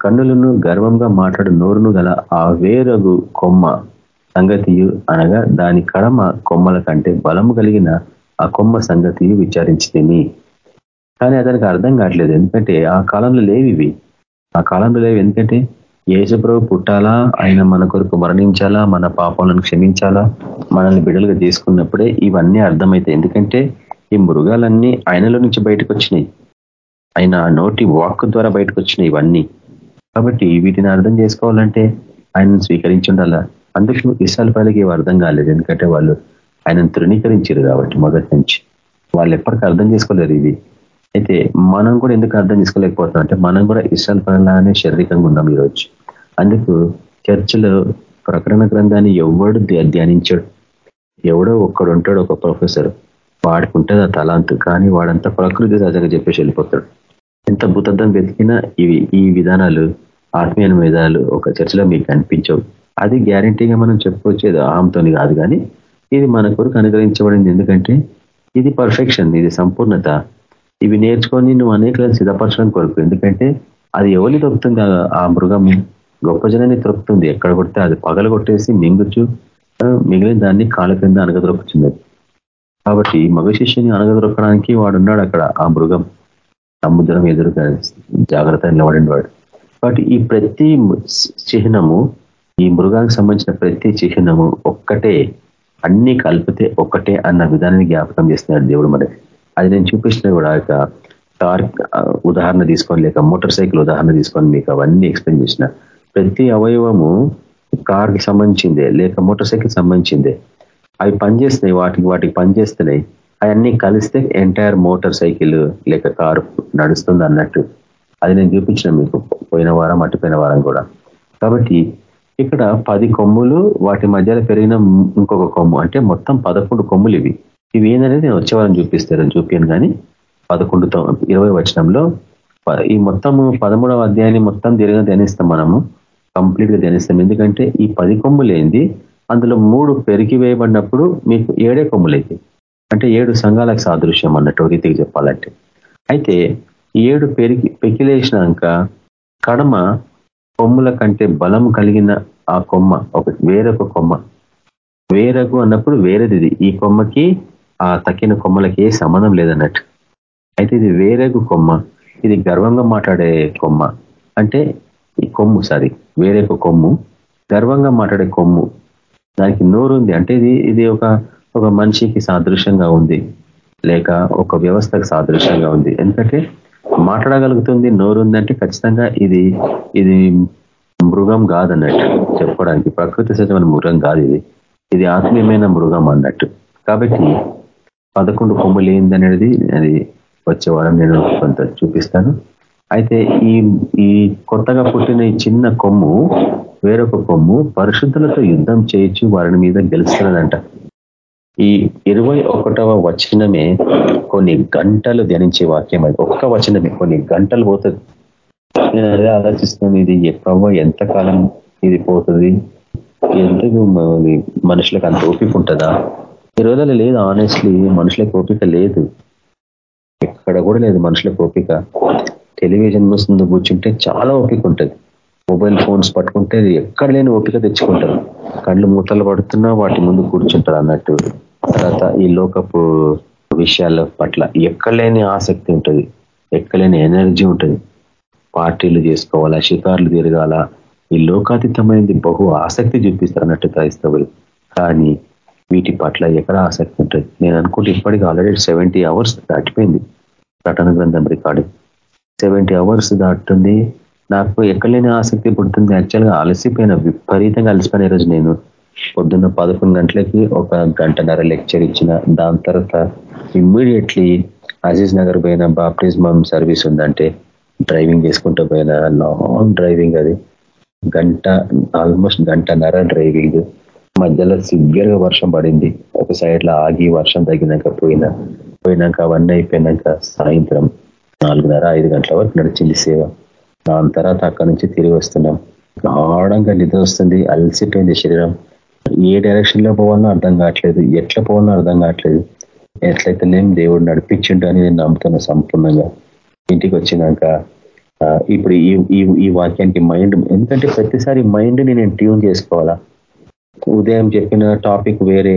కన్నులను గర్వంగా మాట్లాడు నోరును గల ఆ వేరగు కొమ్మ సంగతియు అనగా దాని కడమ కొమ్మల కంటే బలము కలిగిన ఆ కొమ్మ సంగతియు విచారించింది కానీ అతనికి అర్థం కావట్లేదు. ఎందుకంటే ఆ కాలంలో లేవి ఆ కాలంలో లేవి ఎందుకంటే యేసుప్రభు పుట్టాలా ఆయన మన కొరకు మరణించాలా మన పాపాలను క్షమించాలా మనల్ని బిడలుగా తీసుకున్నప్పుడే ఇవన్నీ అర్థమవుతాయి ఎందుకంటే ఈ మృగాలన్నీ ఆయనలో నుంచి బయటకు వచ్చినాయి ఆయన నోటి వాక్ ద్వారా బయటకు వచ్చినాయి ఇవన్నీ. కాబట్టి వీటిని అర్థం చేసుకోవాలంటే ఆయనను స్వీకరించుండాలా? అందుకు ఇసాల పైలకి అర్థం కాలేదు. ఎందుకంటే వాళ్ళు ఆయనను తృణీకరించారు కాబట్టి మొదటి నుంచి. వాళ్ళు ఎప్పటికీ అర్థం చేసుకోలేరు ఇది అయితే మనం కూడా ఎందుకు అర్థం చేసుకోలేకపోతున్నాం? అంటే మనం కూడా ఇసాల పనులానే శారీరకంగా ఉన్నాం ఈరోజు. అందుకు చర్చిలో ప్రకటన గ్రంథాన్ని ఎవడు ధ్యానించాడు? ఎవడో ఒక్కడు ఉంటాడు ఒక ప్రొఫెసర్. వాడుకుంటుంది ఆ తలాంతు. కానీ వాడంతా ప్రకృతి సహజంగా చెప్పేసి వెళ్ళిపోతాడు. ఎంత భూతద్దం వెతికినా ఇవి ఈ విధానాలు ఆత్మీయ విధానాలు ఒక చర్చలో మీకు కనిపించవు. అది గ్యారంటీగా మనం చెప్పుకొచ్చేది ఆమెతోని కాదు కానీ ఇది మన కొరకు అనుగ్రహించబడింది. ఎందుకంటే ఇది పర్ఫెక్షన్ ఇది సంపూర్ణత. ఇవి నేర్చుకొని నువ్వు అనేకలను సిద్ధపరచడం కొరకు. ఎందుకంటే అది ఎవరిని దొరుకుతుంది ఆ మృగం గొప్ప జనాన్ని దొరుకుతుంది ఎక్కడ కొడితే అది పగల కొట్టేసి మింగుచు మిగిలిన దాన్ని కాళ్ళ కింద అనగదొరుకుతుంది కాబట్టి మగ శిష్యుని అనగదొరకడానికి వాడున్నాడు అక్కడ ఆ మృగం. సముద్రం ఎదురుగా జాగ్రత్త నిలబడిన వాడు కాబట్టి ఈ ప్రతి చిహ్నము ఈ మృగానికి సంబంధించిన ప్రతి చిహ్నము ఒక్కటే అన్ని కలిపితే ఒక్కటే అన్న విధానాన్ని జ్ఞాపకం చేస్తున్నాడు దేవుడు మనకి అది నేను చూపించిన కూడా కార్ ఉదాహరణ తీసుకొని లేక మోటార్ సైకిల్ ఉదాహరణ తీసుకొని మీకు అవన్నీ ఎక్స్ప్లెయిన్ చేసిన. ప్రతి అవయవము కార్కి సంబంధించిందే లేక మోటార్ సైకిల్ సంబంధించిందే. అవి పనిచేస్తున్నాయి వాటికి వాటికి పనిచేస్తున్నాయి. అవన్నీ కలిస్తే ఎంటైర్ మోటార్ సైకిల్ లేక కారు నడుస్తుంది అన్నట్టు. అది నేను చూపించిన మీకు. పోయిన వారం అటుపోయిన వారం కూడా. కాబట్టి ఇక్కడ పది కొమ్ములు వాటి మధ్యలో పెరిగిన ఇంకొక కొమ్ము. అంటే మొత్తం పదకొండు కొమ్ములు ఇవి. ఇవి ఏందనేది నేను వచ్చేవారం చూపిస్తాను చూపాను కానీ పదకొండు ఇరవై వచనంలో. ఈ మొత్తము పదమూడవ అధ్యాయాన్ని మొత్తం తిరిగిన ధ్యానిస్తాం మనము. కంప్లీట్గా ధ్యానిస్తాం. ఎందుకంటే ఈ పది కొమ్ములేంది అందులో మూడు పెరిగి వేయబడినప్పుడు మీకు ఏడే కొమ్ములైతే. అంటే ఏడు సంఘాలకు సాదృశ్యం అన్నట్టు రీతికి చెప్పాలంటే. అయితే ఏడు పెరిగి పెకిలేసినాక కడమ కొమ్ముల కంటే బలం కలిగిన ఆ కొమ్మ ఒక వేరొక కొమ్మ. వేరగు అన్నప్పుడు వేరేది. ఈ కొమ్మకి ఆ తక్కిన కొమ్మలకి ఏ సంబంధం లేదన్నట్టు. అయితే ఇది వేరేగు కొమ్మ ఇది గర్వంగా మాట్లాడే కొమ్మ. అంటే ఈ కొమ్ము సారీ వేరేక కొమ్ము గర్వంగా మాట్లాడే కొమ్ము. దానికి నోరు ఉంది అంటే ఇది ఇది ఒక ఒక మనిషికి సాదృశ్యంగా ఉంది లేక ఒక వ్యవస్థకు సాదృశ్యంగా ఉంది. ఎందుకంటే మాట్లాడగలుగుతుంది నోరు ఉందంటే ఖచ్చితంగా ఇది ఇది మృగం కాదన్నట్టు చెప్పడానికి ప్రకృతి సహజమైన మృగం కాదు ఇది. ఇది ఆత్మీయమైన మృగం అన్నట్టు. కాబట్టి పదకొండు కొమ్ములు ఏందనేది అది వచ్చే వారం నేను కొంత చూపిస్తాను. అయితే ఈ ఈ కొత్తగా పుట్టిన ఈ చిన్న కొమ్ము వేరొక కొమ్ము పరిశుద్ధులతో యుద్ధం చేయొచ్చు వారిని మీద గెలుస్తున్నదంట ఈ ఇరవై ఒకటవ వచనమే కొన్ని గంటలు ధ్యానించే వాక్యం అది. ఒక్క వచనమే కొన్ని గంటలు పోతుంది. నేను అదే ఆలోచిస్తున్నాను ఇది ఎక్కవ ఎంతకాలం ఇది పోతుంది? ఎందుకు మనుషులకు అంత ఓపిక ఉంటుందా? ఈ రోజుల్లో లేదు ఆనెస్ట్లీ మనుషులకు ఓపిక లేదు. ఎక్కడ కూడా లేదు మనుషులకు ఓపిక. టెలివిజన్ ముందు కూర్చుంటే చాలా ఓపిక ఉంటుంది. మొబైల్ ఫోన్స్ పట్టుకుంటే ఎక్కడ లేని ఓపిక తెచ్చుకుంటారు. కళ్ళు మూతలు పడుతున్నా వాటి ముందు కూర్చుంటారు అన్నట్టు. తర్వాత ఈ లోకపు విషయాల పట్ల ఎక్కలేని ఆసక్తి ఉంటుంది. ఎక్కలేని ఎనర్జీ ఉంటుంది. పార్టీలు చేసుకోవాలా షికార్లు తిరగాల ఈ లోకాతీతమైనది బహు ఆసక్తి చూపిస్తారు అన్నట్టు క్రైస్తవులు. కానీ వీటి పట్ల ఎక్కడ ఆసక్తి ఉంటుంది? నేను అనుకుంటే ఇప్పటికీ ఆల్రెడీ సెవెంటీ అవర్స్ దాటిపోయింది. ప్రకటన గ్రంథం రికార్డు. Seventy hours దాటుతుంది. నాకు ఎక్కడలేని ఆసక్తి పుడుతుంది. యాక్చువల్గా అలసిపోయిన విపరీతంగా అలసిపోయిన రోజు నేను. పొద్దున్న పదకొండు గంటలకి ఒక గంటన్నర లెక్చర్ ఇచ్చిన. దాని తర్వాత ఇమ్మీడియట్లీ అజీజ్ నగర్ పోయిన బాప్టిజమం సర్వీస్ ఉందంటే డ్రైవింగ్ చేసుకుంటూ పోయిన లాంగ్ డ్రైవింగ్ అది. గంట ఆల్మోస్ట్ గంటన్నర డ్రైవింగ్. మధ్యలో సివియర్గా వర్షం పడింది. ఒక సైడ్లో ఆగి వర్షం తగ్గినాక పోయినా. పోయినాక అవన్నీ అయిపోయినాక సాయంత్రం నాలుగున్నర ఐదు గంటల వరకు నడిచింది సేవ. దాని తర్వాత అక్కడి నుంచి తిరిగి వస్తున్నాం. గాఢంగా నిద్ర వస్తుంది అలసిపోయింది శరీరం. ఏ డైరెక్షన్లో పోవాలో అర్థం కావట్లేదు ఎట్లా పోవాలో అర్థం కావట్లేదు. ఎట్లయితేనేం దేవుడు నడిపించిండు అని నేను నమ్ముతున్నా సంపూర్ణంగా. ఇంటికి వచ్చినాక ఇప్పుడు ఈ ఈ వాక్యానికి మైండ్ ఎందుకంటే ప్రతిసారి మైండ్ని నేను ట్యూన్ చేసుకోవాలా? ఉదయం చెప్పిన టాపిక్ వేరే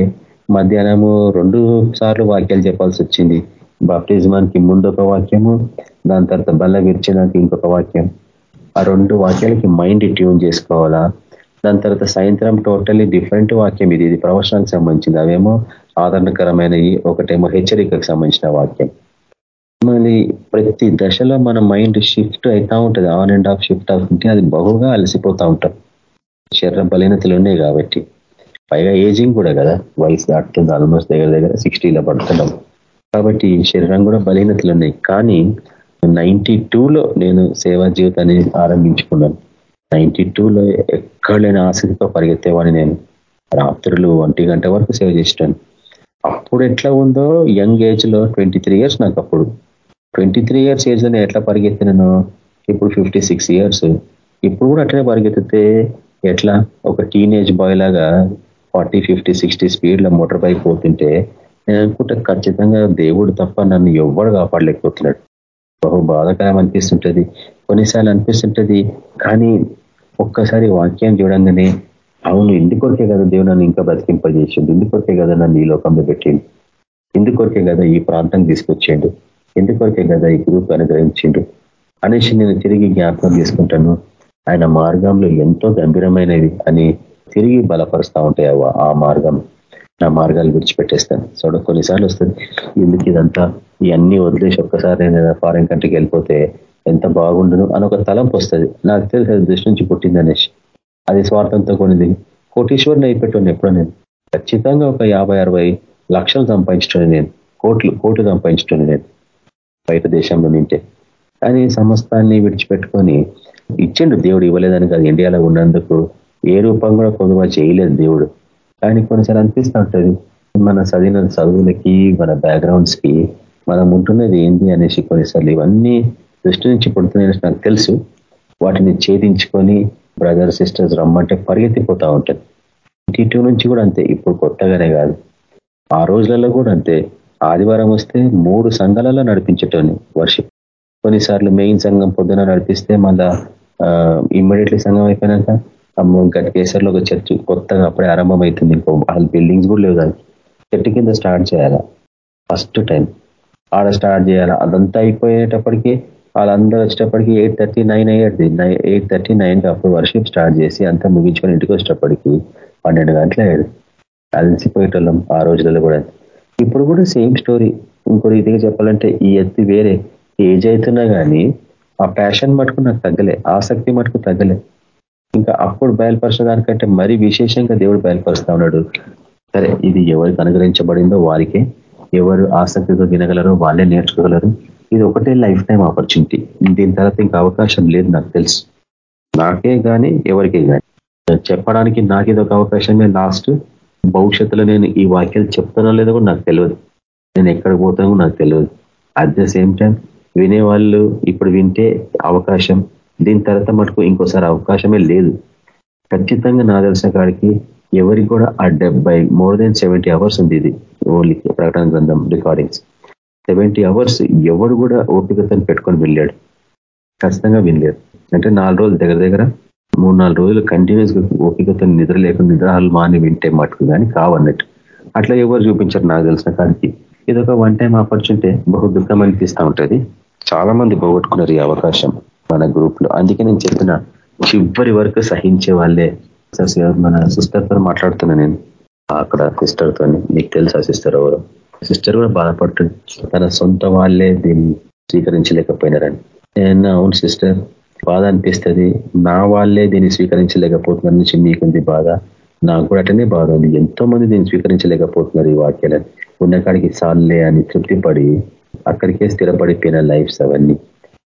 మధ్యాహ్నము రెండు సార్లు వాక్యాలు చెప్పాల్సి వచ్చింది. బాప్టిజమానికి ముందు ఒక వాక్యము దాని తర్వాత బల్ల విరిచడానికి ఇంకొక వాక్యం. ఆ రెండు వాక్యాలకి మైండ్ ట్యూన్ చేసుకోవాలా? దాని తర్వాత సాయంత్రం టోటల్లీ డిఫరెంట్ వాక్యం ఇది. ఇది ప్రవచనానికి సంబంధించింది. అవేమో ఆదరణకరమైనవి ఒకటేమో హెచ్చరికకు సంబంధించిన వాక్యం. మళ్ళీ ప్రతి దశలో మన మైండ్ షిఫ్ట్ అవుతూ ఉంటుంది. ఆన్ అండ్ ఆఫ్ షిఫ్ట్ అవుతుంటే అది బహుగా అలసిపోతూ ఉంటాం. శరీర బలీనతలు ఉన్నాయి కాబట్టి. పైగా ఏజింగ్ కూడా కదా. వయసు దాటుతుంది. ఆల్మోస్ట్ దగ్గర దగ్గర సిక్స్టీలో పడుతున్నాం. కాబట్టి శరీరం కూడా బలహీనతలు ఉన్నాయి కానీ నైన్టీ టూలో నేను సేవా జీవితాన్ని ఆరంభించుకున్నాను. నైన్టీ టూలో ఎక్కడ లేని ఆసక్తితో పరిగెత్తేవాడిని నేను. రాత్రులు ఒంటి గంట వరకు సేవ చేసినాను అప్పుడు ఎట్లా ఉందో యంగ్ ఏజ్లో ట్వంటీ ట్వంటీ ఇయర్స్ నాకు అప్పుడు. ట్వంటీ త్రీ ఇయర్స్ ఏజ్లో నేను ఎట్లా పరిగెత్తినాను ఇప్పుడు ఫిఫ్టీ సిక్స్ ఇయర్స్. ఇప్పుడు కూడా అట్లనే పరిగెత్తితే ఎట్లా? ఒక టీనేజ్ బాయ్ లాగా ఫార్టీ ఫిఫ్టీ సిక్స్టీ స్పీడ్లో మోటార్ బైక్ పోతుంటే నేను ఖచ్చితంగా దేవుడు తప్ప నన్ను ఎవ్వడు కాపాడలేకపోతున్నాడు. బహు బాధకరం అనిపిస్తుంటుంది. కొన్నిసార్లు అనిపిస్తుంటది కానీ ఒక్కసారి వాక్యం చూడంగానే అవును ఇందుకొరకే కదా దేవుడు నన్ను ఇంకా బ్రతికింపజేసిండు. ఇందుకొరకే కదా నన్ను ఈ లోకంలో పెట్టిండు. ఇందుకొరకే కదా ఈ ప్రాంతం తీసుకొచ్చిండు. ఎందుకొరకే కదా ఈ గ్రూప్ అనుగ్రహించిండు. అనేసి నేను తిరిగి జ్ఞాపకం చేసుకుంటాను. ఆయన మార్గంలో ఎంతో గంభీరమైనది అని తిరిగి బలపరుస్తూ ఉంటాయి ఆ మార్గం. నా మార్గాలు విడిచిపెట్టేస్తాను. చూడ కొన్నిసార్లు వస్తుంది. ఎందుకు ఇదంతా? ఇవన్నీ వదిలేసి ఒక్కసారి నేను ఫారెన్ కంట్రీకి వెళ్ళిపోతే ఎంత బాగుండును అని ఒక తలంపు వస్తుంది. నాకు తెలిసి దృష్టి నుంచి పుట్టింది అనేసి అది స్వార్థంతో కొనిది కోటీశ్వరుని అయిపెట్టాను ఎప్పుడో నేను. ఖచ్చితంగా ఒక యాభై అరవై లక్షలు సంపాదించడం నేను. కోట్లు కోట్లు సంపాదించడం నేను. బయట దేశంలో నింటే. కానీ సమస్తాన్ని విడిచిపెట్టుకొని ఇచ్చిండు దేవుడు ఇవ్వలేదని కాదు. ఇండియాలో ఉన్నందుకు ఏ రూపం కూడా కొనుగోలు చేయలేదు దేవుడు. కానీ కొన్నిసార్లు అనిపిస్తూ ఉంటుంది మన చదివిన చదువులకి మన బ్యాక్గ్రౌండ్స్కి మనం ఉంటున్నది ఏంటి అనేసి కొన్నిసార్లు ఇవన్నీ దృష్టి నుంచి పుడుతున్నాయని నాకు తెలుసు. వాటిని ఛేదించుకొని బ్రదర్ సిస్టర్స్ రమ్మంటే పరిగెత్తిపోతా ఉంటుంది. ఇటు నుంచి కూడా అంతే ఇప్పుడు కొత్తగానే కాదు. ఆ రోజులలో కూడా అంతే. ఆదివారం వస్తే మూడు సంఘాలలో నడిపించేటోని వర్షిప్ కొన్నిసార్లు మెయిన్ సంఘం పొద్దున నడిపిస్తే మళ్ళా ఇమ్మీడియట్లీ సంఘం అయిపోయినాక గట్టి కేసర్లో ఒక చర్చ్ కొత్తగా అప్పుడే ఆరంభమవుతుంది ఇంకో అసలు బిల్డింగ్స్ కూడా లేవు దానికి. చెట్టు కింద స్టార్ట్ చేయాలా? First time. ఆడ స్టార్ట్ చేయాలా? అదంతా అయిపోయేటప్పటికి వాళ్ళందరూ వచ్చేటప్పటికి ఎయిట్ థర్టీ నైన్ అయ్యేది. ఎయిట్ థర్టీ నైన్ అప్పుడు వర్షిప్ స్టార్ట్ చేసి అంతా ముగించుకొని ఇంటికి వచ్చేటప్పటికి పన్నెండు గంటలు అయ్యాడు అలసిపోయేటోళ్ళం ఆ రోజులలో కూడా. ఇప్పుడు కూడా సేమ్ స్టోరీ. ఇంకోటి ఇదిగా చెప్పాలంటే ఈ ఎత్తి వేరే. ఏజ్ అవుతున్నా కానీ ఆ ప్యాషన్ మటుకు నాకు తగ్గలే. ఆసక్తి మటుకు తగ్గలే. ఇంకా అప్పుడు బయలుపరిచిన దానికంటే మరీ విశేషంగా దేవుడు బయలుపరుస్తా ఉన్నాడు. సరే ఇది ఎవరికి అనుగ్రహించబడిందో వారికే. ఎవరు ఆసక్తితో వినగలరో వాళ్ళే నేర్చుకోగలరు. ఇది ఒకటే లైఫ్ టైం ఆపర్చునిటీ దీని తర్వాత ఇంకా అవకాశం లేదు నాకు తెలుసు. నాకే కానీ ఎవరికే కానీ చెప్పడానికి నాకు ఇది ఒక అవకాశమే. లాస్ట్ భవిష్యత్తులో నేను ఈ వాక్యాలు చెప్తానో లేదో కూడా నాకు తెలియదు. నేను ఎక్కడ పోతానో నాకు తెలియదు. అట్ ద సేమ్ టైం వినేవాళ్ళు ఇప్పుడు వింటే అవకాశం దీని తర్వాత మటుకు ఇంకోసారి అవకాశమే లేదు. ఖచ్చితంగా నా తెలిసిన కాడికి ఎవరికి కూడా ఆ డెబ్బై మోర్ దెన్ సెవెంటీ అవర్స్ ఉంది ఇది. ఓన్లీ ప్రకటన గ్రంథం రికార్డింగ్స్ సెవెంటీ అవర్స్ ఎవడు కూడా ఓపికతను పెట్టుకొని వినలేడు. ఖచ్చితంగా వినలేడు. అంటే నాలుగు రోజులు దగ్గర దగ్గర మూడు నాలుగు రోజులు కంటిన్యూస్గా ఓపికతో నిద్ర లేకుండా నిద్రహాలు మాని వింటే మటుకు కానీ కావన్నట్టు. అట్లా ఎవరు చూపించారు నాకు తెలిసిన కాడికి. ఇది ఒక వన్ టైం ఆపర్చునిటీ బహు దుఃఖం అనిపిస్తూ ఉంటుంది. చాలా మంది పోగొట్టుకున్నారు ఈ అవకాశం. మన గ్రూప్లో అందుకే నేను చెప్పిన చివరి వరకు సహించే వాళ్ళే మన సిస్టర్తో మాట్లాడుతున్నా నేను. అక్కడ సిస్టర్తో మీకు తెలుసా సిస్టర్ ఎవరు. సిస్టర్ కూడా బాధపడుతుంది. తన సొంత వాళ్ళే దీన్ని స్వీకరించలేకపోయినారని. నేను అవును సిస్టర్ బాధ అనిపిస్తుంది. నా వాళ్ళే దీన్ని స్వీకరించలేకపోతున్నారు నుంచి మీకుంది బాధ. నాకు కూడా అటనే బాధ ఉంది. ఎంతో మంది దీన్ని స్వీకరించలేకపోతున్నారు ఈ వాక్యాలని. ఉన్న కాడికి సాల్లే అని తృప్తిపడి అక్కడికే స్థిరపడిపోయిన లైఫ్స్ అవన్నీ.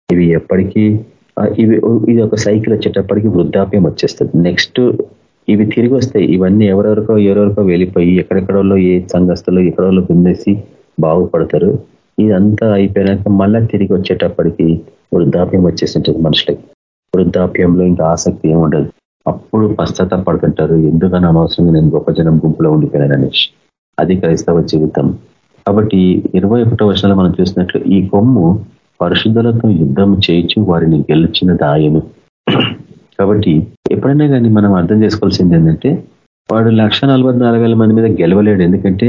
ఇవి ఎప్పటికీ ఇవి ఇది ఒక సైకిల్ వచ్చేటప్పటికి వృద్ధాప్యం వచ్చేస్తుంది. నెక్స్ట్ ఇవి తిరిగి వస్తాయి. ఇవన్నీ ఎవరెవరికో ఎవరెవరికో వెళ్ళిపోయి ఎక్కడెక్కడో ఏ సంఘస్థలో ఎక్కడోళ్ళు పొందేసి బాగుపడతారు. ఇదంతా అయిపోయినాక మళ్ళా తిరిగి వచ్చేటప్పటికి వృద్ధాప్యం వచ్చేసింటుంది మనుషులకి. వృద్ధాప్యంలో ఇంకా ఆసక్తి ఏముండదు. అప్పుడు పశ్చాత్తపడుతుంటారు ఎందుకని అనవసరంగా నేను గొప్ప జనం గుంపులో ఉండిపోయాను అనేసి. అది క్రైస్తవ జీవితం. కాబట్టి ఇరవై ఒకటో వర్షాలు మనం చూసినట్లు ఈ కొమ్ము పరిశుద్ధులతో యుద్ధం చేయించి వారిని గెలిచిన దాయను. కాబట్టి ఎప్పుడైనా కానీ మనం అర్థం చేసుకోవాల్సింది ఏంటంటే వాడు లక్ష మంది మీద గెలవలేడు. ఎందుకంటే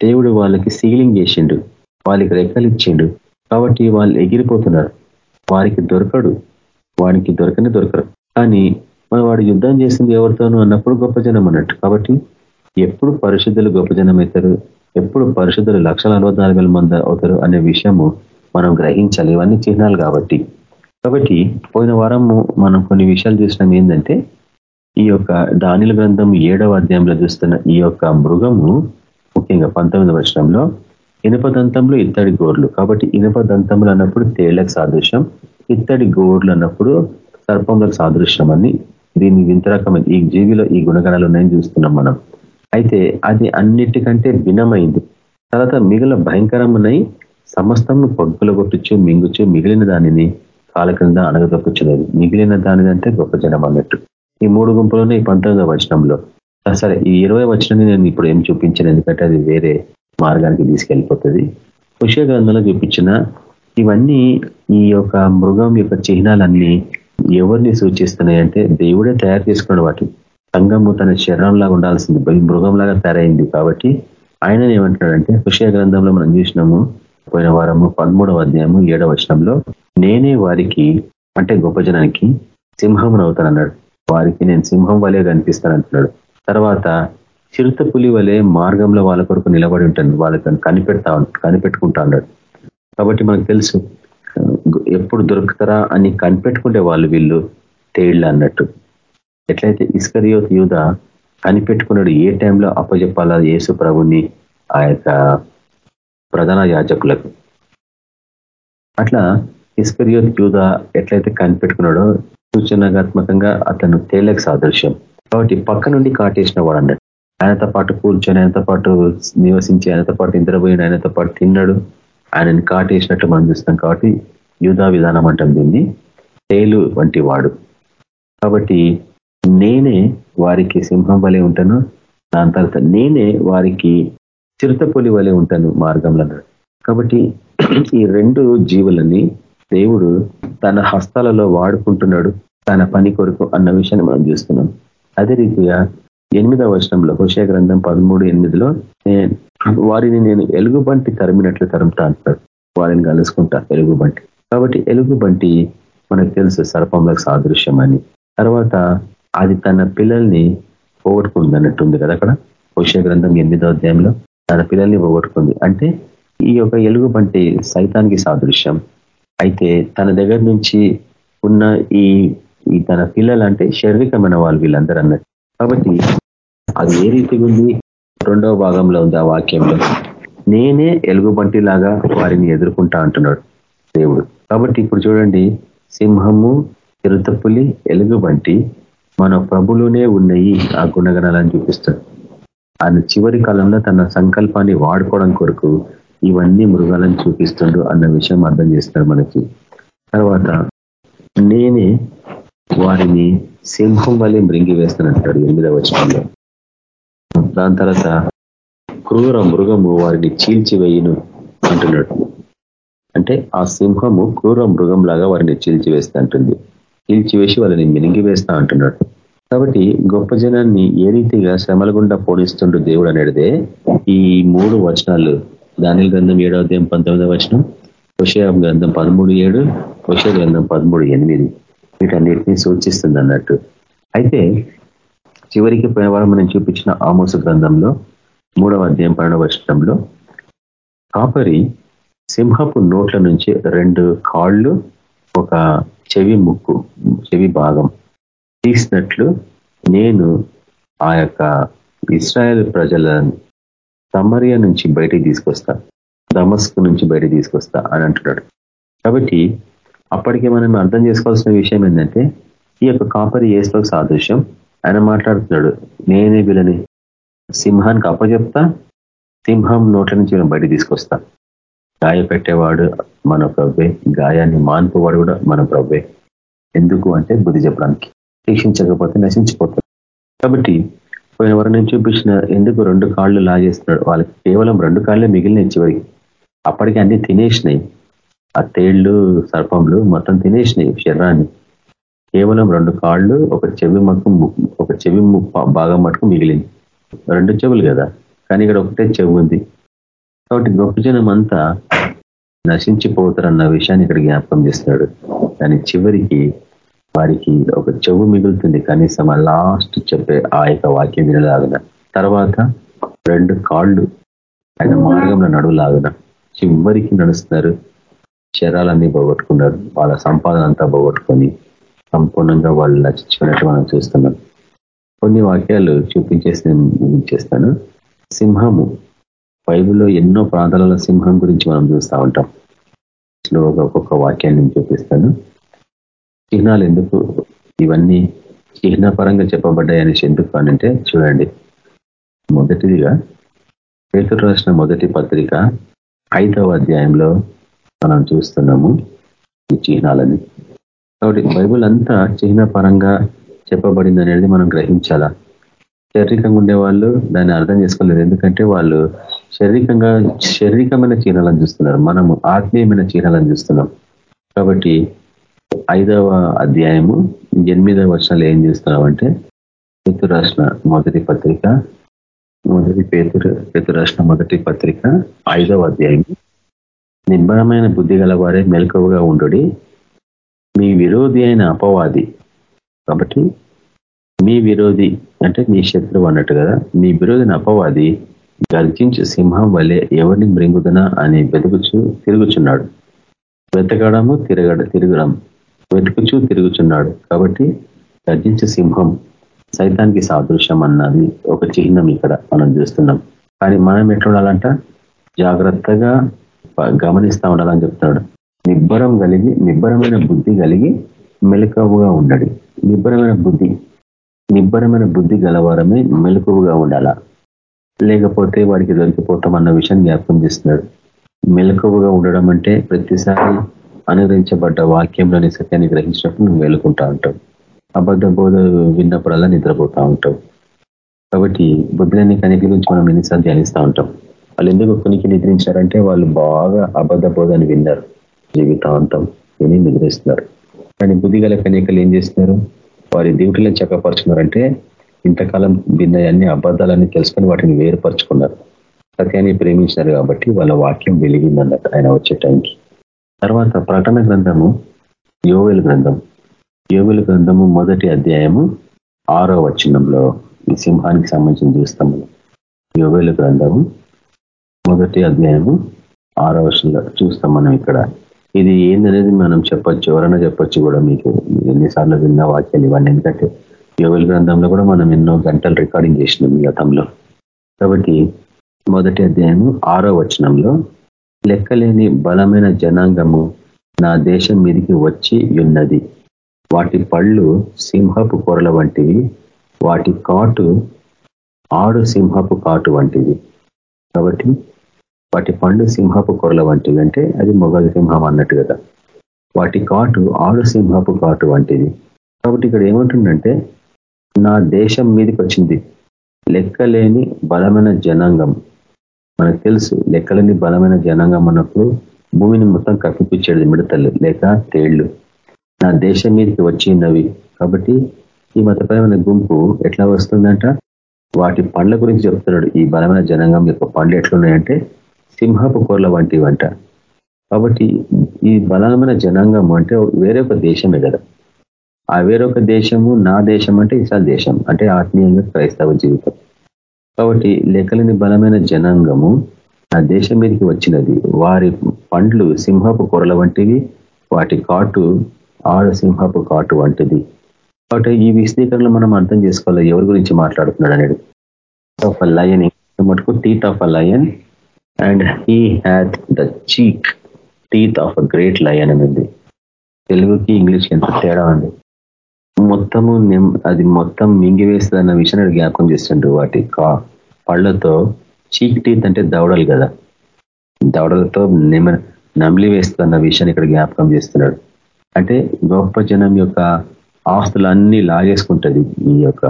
దేవుడు వాళ్ళకి సీలింగ్ చేసిండు వాళ్ళకి రెక్కలు ఇచ్చిండు. కాబట్టి వాళ్ళు ఎగిరిపోతున్నారు. వారికి దొరకడు. వానికి దొరకనే దొరకరు. కానీ మన వాడు యుద్ధం చేసింది ఎవరితోనూ అన్నప్పుడు గొప్ప జనం అన్నట్టు. కాబట్టి ఎప్పుడు పరిశుద్ధులు గొప్ప జనం అవుతారు? ఎప్పుడు పరిశుద్ధులు లక్షల మంది అవుతారు అనే విషయము మనం గ్రహించాలి. ఇవన్నీ చిహ్నాలు కాబట్టి. కాబట్టి పోయిన వారము మనం కొన్ని విషయాలు చూసినాం. ఏంటంటే ఈ యొక్క దానిల గ్రంథం ఏడవ అధ్యాయంలో చూస్తున్న ఈ యొక్క మృగము ముఖ్యంగా పంతొమ్మిది వర్షంలో ఇనుప దంతంలో ఇత్తడి గోర్లు. కాబట్టి ఇనుప దంతములు అన్నప్పుడు తేళ్ళకు సాదృశ్యం ఇత్తడి గోర్లు అన్నప్పుడు సర్పంలకు సాదృశ్యం అని దీన్ని వింత రకమైన ఈ జీవిలో ఈ గుణగణాలు ఉన్నాయని చూస్తున్నాం మనం. అయితే అది అన్నిటికంటే భిన్నమైంది. తర్వాత మిగిలిన భయంకరమున్నాయి సమస్తం పొగ్గులు కొట్టుచ్చు మింగుచ్చు మిగిలిన దానిని కాల క్రింద అనగదొక్కుచున్నది మిగిలిన దానిది అంటే గొప్ప జనం అన్నట్టు. ఈ మూడు గుంపులోనే ఈ పంతొమ్మిదవ వచనంలో. సరే ఈ ఇరవై వచనాన్ని నేను ఇప్పుడు ఏం చూపించాను? ఎందుకంటే అది వేరే మార్గానికి తీసుకెళ్ళిపోతుంది. పుష్య గ్రంథంలో చూపించిన ఇవన్నీ ఈ యొక్క మృగం యొక్క చిహ్నాలన్నీ ఎవరిని సూచిస్తున్నాయంటే దేవుడే తయారు చేసుకున్నాడు వాటి. సంఘము తన శరీరంలాగా ఉండాల్సింది. మృగంలాగా తయారైంది కాబట్టి ఆయన ఏమంటున్నాడంటే హుషయ గ్రంథంలో మనం చూసినాము పోయిన వారము పదమూడవ అధ్యాయము ఏడవ వచనంలో నేనే వారికి అంటే గొప్ప జనానికి సింహం అవుతానన్నాడు వారికి నేను సింహం వలే కనిపిస్తాను అంటున్నాడు. తర్వాత చిరుత పులి వలె మార్గంలో వాళ్ళ కొరకు నిలబడి ఉంటాను. వాళ్ళకి కనిపెడతా కనిపెట్టుకుంటా అన్నాడు. కాబట్టి మనకు తెలుసు ఎప్పుడు దొరుకుతారా అని కనిపెట్టుకుంటే వాళ్ళు వీళ్ళు తేళ్ళు అన్నట్టు. ఎట్లయితే ఇస్కరియోత్ యూధ కనిపెట్టుకున్నాడు ఏ టైంలో అప్పజెప్పాలా యేసు ప్రభుని? ఆ యొక్క ప్రధాన యాజకులకు. అట్లా ఇస్కరియోత్ యూధ ఎట్లయితే కనిపెట్టుకున్నాడో సూచనాత్మకంగా అతను తేలక సాదృశ్యం. కాబట్టి పక్క నుండి కాటేసిన వాడు అన్నాడు ఆయనతో పాటు కూర్చొని ఆయనతో పాటు నివసించి ఆయనతో పాటు నిద్రపోయిన ఆయనతో పాటు తిన్నాడు. ఆయనని కాటేసినట్టు మనం చూస్తాం కాబట్టి యూధా విధానం అంటాం దీన్ని. తేలు వంటి వాడు. కాబట్టి నేనే వారికి సింహం వలె ఉంటాను. దాని తర్వాత నేనే వారికి చిరుతపులి వలె ఉంటాను మార్గంలో కాబట్టి ఈ రెండు జీవులని దేవుడు తన హస్తాలలో వాడుకుంటున్నాడు తన పని కొరకు అన్న విషయాన్ని మనం చూస్తున్నాం. అదే రీతిగా ఎనిమిదవ వర్షంలో హుషయ గ్రంథం పదమూడు ఎనిమిదిలో వారిని నేను ఎలుగుబంటి తరిమినట్లు తరుముతా అంటాడు. వారిని కలుసుకుంటా ఎలుగుబంటి. కాబట్టి ఎలుగుబంటి మనకు తెలుసు సర్పంలకు సాదృశ్యం అని. తర్వాత అది తన పిల్లల్ని పోగొట్టుకుంది అన్నట్టుంది కదా అక్కడ. హుషయ గ్రంథం ఎనిమిదో అధ్యాయంలో. తన పిల్లల్ని పోగొట్టుకుంది. అంటే ఈ యొక్క ఎలుగుబంటి సైతానికి సాదృశ్యం. అయితే తన దగ్గర నుంచి ఉన్న ఈ ఈ తన పిల్లలు అంటే శారీరకమైన వాళ్ళు వీళ్ళందరూ అన్నట్టు. కాబట్టి అది ఏ రీతిగా ఉంది? రెండవ భాగంలో ఉంది ఆ వాక్యంలో. నేనే ఎలుగుబంటి లాగా వారిని ఎదుర్కొంటా అంటున్నాడు దేవుడు. కాబట్టి ఇప్పుడు చూడండి సింహము చిరుతపులి ఎలుగుబంటి మన ప్రభులోనే ఉన్నాయి ఆ గుణగణాలను చూపిస్తాడు ఆయన చివరి కాలంలో తన సంకల్పాన్ని వాడుకోవడం కొరకు ఇవన్నీ మృగాలను చూపిస్తుండు అన్న విషయం అర్థం చేస్తాడు మనకి. తర్వాత నేనే వారిని సింహం వల్లే మృంగి వేస్తానంటాడు ఎనిమిదవ వచనంలో. దాని తర్వాత క్రూర మృగము వారిని చీల్చివేయును అంటున్నాడు. అంటే ఆ సింహము క్రూర మృగం లాగా వారిని చీల్చివేస్తా అంటుంది. చీల్చివేసి వాళ్ళని మినింగి వేస్తా అంటున్నాడు. కాబట్టి గొప్ప జనాన్ని ఏ రీతిగా శ్రమల గుండా దేవుడు అనేదే ఈ మూడు వచనాలు. దానిల గ్రంథం ఏడవ అధ్యాయం పంతొమ్మిదవ వచనం హుషయ గ్రంథం పదమూడు ఏడు హుషయ గ్రంథం పదమూడు ఎనిమిది. వీటన్నిటిని సూచిస్తుంది అన్నట్టు. అయితే చివరికి పోయినవారం మనం చూపించిన ఆమోస గ్రంథంలో మూడవ అధ్యాయం పన్నెండవ వచనంలో కాపరి సింహపు నోట్ల నుంచి రెండు కాళ్ళు ఒక చెవి ముక్కు చెవి భాగం తీసినట్లు నేను ఆ యొక్క ఇస్రాయల్ ప్రజలను సమర్య నుంచి బయటికి తీసుకొస్తా దమస్క్ నుంచి బయటికి తీసుకొస్తా అని అంటున్నాడు. కాబట్టి అప్పటికే మనం అర్థం చేసుకోవాల్సిన విషయం ఏంటంటే ఈ యొక్క కాపరి ఏసులకు సాదృశ్యం. ఆయన మాట్లాడుతున్నాడు నేనే వీళ్ళని సింహానికి అప్పచెప్తా సింహం నోట్ల నుంచి మనం బయట తీసుకొస్తా. గాయపెట్టేవాడు మన ప్రవ్వే గాయాన్ని మాన్పువాడు కూడా మన ప్రవ్వే. ఎందుకు అంటే బుద్ధి చెప్పడానికి. శిక్షించకపోతే నశించిపోతారు కాబట్టి పోయిన వరం నేను చూపించిన ఎందుకు రెండు కాళ్ళు లాగేస్తున్నాడు? వాళ్ళకి కేవలం రెండు కాళ్ళే మిగిలిన చివరికి. అప్పటికి అన్ని తినేసినాయి. ఆ తేళ్ళు సర్పంలు మొత్తం తినేసినాయి శరీరాన్ని. కేవలం రెండు కాళ్ళు ఒక చెవి మక్కు ఒక చెవి భాగం మటుకు మిగిలింది. రెండు చెవులు కదా? కానీ ఇక్కడ ఒకటే చెవి ఉంది. కాబట్టి గొప్ప జనం అంతా నశించిపోతారన్న విషయాన్ని ఇక్కడ జ్ఞాపకం చేస్తున్నాడు. దాని చివరికి వారికి ఒక చెవు మిగులుతుంది. కనీసం ఆ లాస్ట్ చెప్పే ఆ యొక్క వాక్యం వినలాగున తర్వాత రెండు కాళ్ళు ఆయన మార్గంలో నడువులాగున చివరికి నడుస్తున్నారు. శరాలన్నీ పోగొట్టుకున్నారు. వాళ్ళ సంపాదన అంతా పోగొట్టుకొని సంపూర్ణంగా వాళ్ళు నచ్చుకున్నట్టు మనం చూస్తున్నాం. కొన్ని వాక్యాలు చూపించేసి నేను చేస్తాను. సింహము బైబిల్లో ఎన్నో ప్రాంతాలలో సింహం గురించి మనం చూస్తూ ఉంటాం. ఒక్కొక్క వాక్యాన్ని నేను చూపిస్తాను. చిహ్నాలు ఎందుకు ఇవన్నీ చిహ్నపరంగా చెప్పబడ్డాయి అనేసి ఎందుకు అనంటే చూడండి. మొదటిదిగా పేతురు రాసిన మొదటి పత్రిక ఐదవ అధ్యాయంలో మనం చూస్తున్నాము ఈ చిహ్నాలని కాబట్టి బైబుల్ అంతా చిహ్నపరంగా చెప్పబడింది అనేది మనం గ్రహించాలా? శారీరకంగా ఉండే వాళ్ళు దాన్ని అర్థం చేసుకోలేదు ఎందుకంటే వాళ్ళు శారీరకంగా శారీరకమైన చిహ్నాలను చూస్తున్నారు. మనము ఆత్మీయమైన చిహ్నాలను చూస్తున్నాం. కాబట్టి ఐదవ అధ్యాయము ఎనిమిదవ వర్షాలు ఏం చేస్తున్నామంటే పేతు రాసిన మొదటి పత్రిక మొదటి పేతురు పేతు రాసిన మొదటి పత్రిక ఐదవ అధ్యాయం నిబ్బరమైన బుద్ధి గల వారే మెలకువగా ఉండు మీ విరోధి అయిన అపవాది. కాబట్టి మీ విరోధి అంటే మీ శత్రువు అన్నట్టు కదా మీ విరోధిని అపవాది గర్జించి సింహం వలె ఎవరిని మృంగుదనా అని వెతుకుచు తిరుగుచున్నాడు. వెతకడము తిరగడ తిరగడం. వెతుకుచూ తిరుగుచున్నాడు. కాబట్టి గర్జించే సింహం సైతానికి సాదృశ్యం అన్నది ఒక చిహ్నం ఇక్కడ మనం చూస్తున్నాం. కానీ మనం ఎట్లుండాలంట జాగ్రత్తగా గమనిస్తూ ఉండాలని చెప్తున్నాడు. నిబ్బరం కలిగి నిబ్బరమైన బుద్ధి కలిగి మెలకువగా ఉండడు. నిబ్బరమైన బుద్ధి నిబ్బరమైన బుద్ధి గలవారమే మెలకువగా ఉండాల? లేకపోతే వాడికి దొరికిపోతాం అన్న విషయాన్ని జ్ఞాపకం చేస్తున్నాడు. మెలకువగా ఉండడం అంటే ప్రతిసారి అనుగ్రహించబడ్డ వాక్యంలోని సత్యాన్ని గ్రహించినప్పుడు నువ్వు మేలుకుంటా ఉంటావు. అబద్ధ బోధ విన్నప్పుడల్లా నిద్రపోతూ ఉంటావు. కాబట్టి బుద్ధులన్నీ కనిటి గురించి మనం ఎన్నిసార్లు ధ్యానిస్తూ ఉంటాం. వాళ్ళు ఎందుకు కొనికి నిద్రించారంటే వాళ్ళు బాగా అబద్ధ బోధని విన్నారు. జీవితాంతం విని నిద్రిస్తున్నారు. కానీ బుద్ధి గల కన్యకలు ఏం చేస్తున్నారు? వారి డ్యూటీలను చక్కపరుచుకున్నారంటే ఇంతకాలం విన్నయన్ని అబద్ధాలన్నీ తెలుసుకొని వాటిని వేరుపరుచుకున్నారు. సత్యాన్ని ప్రేమించినారు కాబట్టి వాళ్ళ వాక్యం వెలిగిందన్నట్టు ఆయన వచ్చే టైంకి. తర్వాత ప్రకటన గ్రంథము యోవెల్ గ్రంథం. యోవెల గ్రంథము మొదటి అధ్యాయము ఆరో వచనంలో ఈ సింహానికి సంబంధించి చూస్తాము యోవేలు గ్రంథము మొదటి అధ్యాయము ఆరో వచనంలో చూస్తాం మనం ఇక్కడ. ఇది ఏందనేది మనం చెప్పొచ్చు ఎవరైనా చెప్పొచ్చు కూడా మీకు. ఎన్నిసార్లు విన్న వాక్యాలు ఇవన్నీ ఎందుకంటే యోవేలు గ్రంథంలో కూడా మనం ఎన్నో గంటలు రికార్డింగ్ చేసినాం గతంలో. కాబట్టి మొదటి అధ్యాయము ఆరో వచనంలో లెక్కలేని బలమైన జనాంగము నా దేశం మీదికి వచ్చి ఉన్నది వాటి పళ్ళు సింహపు కొరల వంటివి వాటి కాటు ఆడు సింహపు కాటు వంటివి కాబట్టి వాటి పండు సింహపు కొరల వంటివి అంటే అది మొగలు సింహం అన్నట్టు కదా. వాటి కాటు ఆడు సింహపు కాటు వంటిది. కాబట్టి ఇక్కడ ఏమంటుందంటే నా దేశం మీదకి వచ్చింది. లెక్కలేని బలమైన జనాంగం. మనకు తెలుసు లెక్కలని బలమైన జనాంగం అన్నప్పుడు భూమిని మొత్తం కప్పిపించేది మిడతలు లేక తేళ్ళు. నా దేశం మీదకి వచ్చినవి. కాబట్టి ఈ మతపరమైన గుంపు ఎట్లా వస్తుందంట? వాటి పండ్ల గురించి చెప్తున్నాడు ఈ బలమైన జనాంగం యొక్క పండ్లు ఎట్లున్నాయంటే సింహపు కోర్ల వంటివంట. కాబట్టి ఈ బలమైన జనాంగం అంటే వేరొక దేశమే కదా. ఆ వేరొక దేశము నా దేశం అంటే ఇసాల్ దేశం అంటే ఆత్మీయంగా క్రైస్తవ జీవితం. కాబట్టి లెక్కలేని బలమైన జనాంగము ఆ దేశం మీదకి వచ్చినది. వారి పండ్లు సింహపు కొరల వంటివి వాటి కాటు ఆడ సింహపు కాటు వంటిది. కాబట్టి ఈ విశదీకరణలు మనం అర్థం చేసుకోవాలి. ఎవరి గురించి మాట్లాడుతున్నాడు అనేది. ఆఫ్ అ లయన్ మటుకు teeth of a lion and he hath the cheek teeth of a great lion అనేది తెలుగుకి ఇంగ్లీష్కి ఎంత తేడా ఉంది? మొత్తము అది మొత్తం మింగివేస్తుంది అన్న విషయాన్ని జ్ఞాపకం చేస్తుండ్రు వాటి పళ్ళతో చీక్ టీత్ అంటే దవడలు కదా. దవడలతో నమిలి వేస్తున్న విషయాన్ని ఇక్కడ జ్ఞాపకం చేస్తున్నాడు. అంటే గొప్ప జనం యొక్క ఆస్తులన్నీ లాగేసుకుంటుంది ఈ యొక్క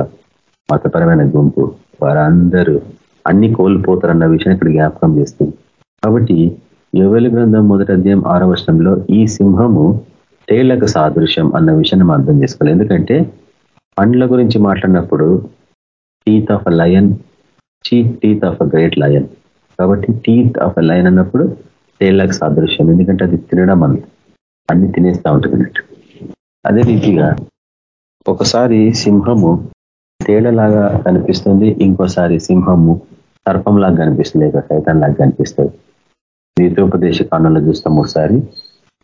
మతపరమైన గుంపు. వారందరూ అన్ని కోల్పోతారన్న విషయాన్ని ఇక్కడ జ్ఞాపకం చేస్తుంది. కాబట్టి యువలి గ్రంథం మొదటి అధ్యాయం ఆరో వర్షంలో ఈ సింహము తేళ్ళకు సాదృశ్యం అన్న విషయాన్ని మనం అర్థం చేసుకోవాలి. ఎందుకంటే పండ్ల గురించి మాట్లాడినప్పుడు teeth of a lion cheek teeth of a great lion కాబట్టి టీత్ ఆఫ్ అ లయన్ అన్నప్పుడు తేళ్ళకు సాదృశ్యం. ఎందుకంటే అది తినడం అంత అన్ని తినేస్తూ ఉంటుంది అదే రీతిగా ఒకసారి సింహము తేళ్ళలాగా కనిపిస్తుంది ఇంకోసారి సింహము సర్పంలాగా కనిపిస్తుంది లేక సైతంలాగా కనిపిస్తుంది. ద్వితీయోపదేశ కాండంలో చూస్తాం ఒకసారి.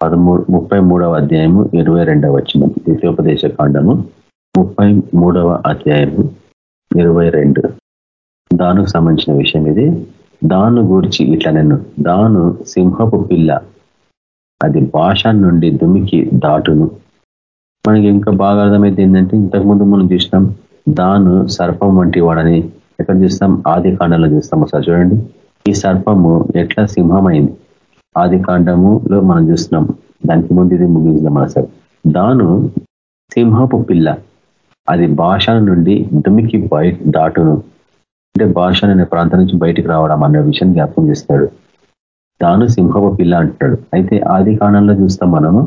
పదమూడు ముప్పై మూడవ అధ్యాయము ఇరవై రెండవ వచ్చిన ద్వితీయోపదేశ కాండము ముప్పై మూడవ అధ్యాయము ఇరవై రెండు. దానికి సంబంధించిన విషయం ఇది. దాను గూర్చి ఇట్లా నేను దాను సింహపు పిల్ల. అది భాష నుండి దుమికి దాటును. మనకి ఇంకా బాగా అర్థమైతే ఏంటంటే ఇంతకుముందు మనం చూసినాం దాను సర్పం వంటి వాడని. ఎక్కడ చూస్తాం? ఆది కాండంలో చూస్తాం ఒకసారి చూడండి. ఈ సర్పము ఎట్లా సింహమైంది? ఆది కాండములో మనం చూస్తున్నాం. దానికి ముందు ఇది ముగించాం మన సార్. దాను సింహపు పిల్ల. అది భాష నుండి దుమికి బయట దాటును. అంటే భాష అనే ప్రాంతం నుంచి బయటికి రావడం అనే విషయం జ్ఞాపకం చేస్తాడు దాను సింహపు పిల్ల అంటాడు అయితే ఆది కాండంలో చూస్తాం మనము.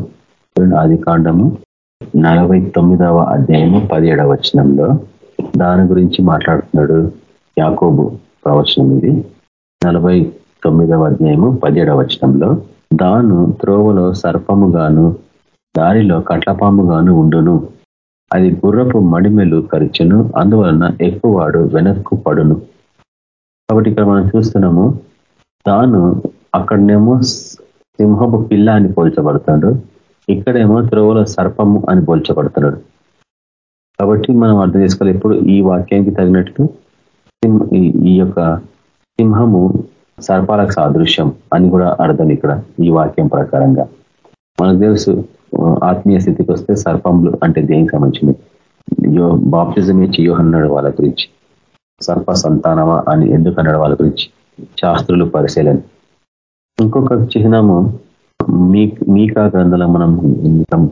ఆది కాండము నలభై తొమ్మిదవ అధ్యాయము పదిహేడవ వచనంలో దాని గురించి మాట్లాడుతున్నాడు యాకోబు ప్రవచనం ఇది. నలభై తొమ్మిదవ అధ్యాయము పదిహేడవ వచనంలో దాను త్రోవలో సర్పముగాను దారిలో కట్లపాముగాను ఉండును. అది గుర్రపు మడిమెలు కరిచెను అందువలన ఎక్కువవాడు వెనక్కు పడును. కాబట్టి ఇక్కడ మనం చూస్తున్నాము తాను అక్కడనేమో సింహపు పిల్ల అని పోల్చబడతాడు ఇక్కడేమో త్రోవల సర్పము అని పోల్చబడుతున్నాడు. కాబట్టి మనం అర్థం చేసుకోవాలి ఎప్పుడు ఈ వాక్యానికి తగినట్లు ఈ యొక్క సింహము సర్పాలకు సాదృశ్యం అని కూడా అర్థం ఇక్కడ ఈ వాక్యం ప్రకారంగా. మనకు తెలుసు ఆత్మీయ స్థితికి వస్తే సర్పంలు అంటే దేనికి సంబంధించింది? యో బాప్టిజం ఇచ్చి యోహన్నాడు వాళ్ళ గురించి. సర్ప సంతానమా అని ఎందుకు అన్నాడు వాళ్ళ గురించి? శాస్త్రులు పరిశీలన. ఇంకొక చిహ్నము మీ మీకా గ్రంథంలో మనం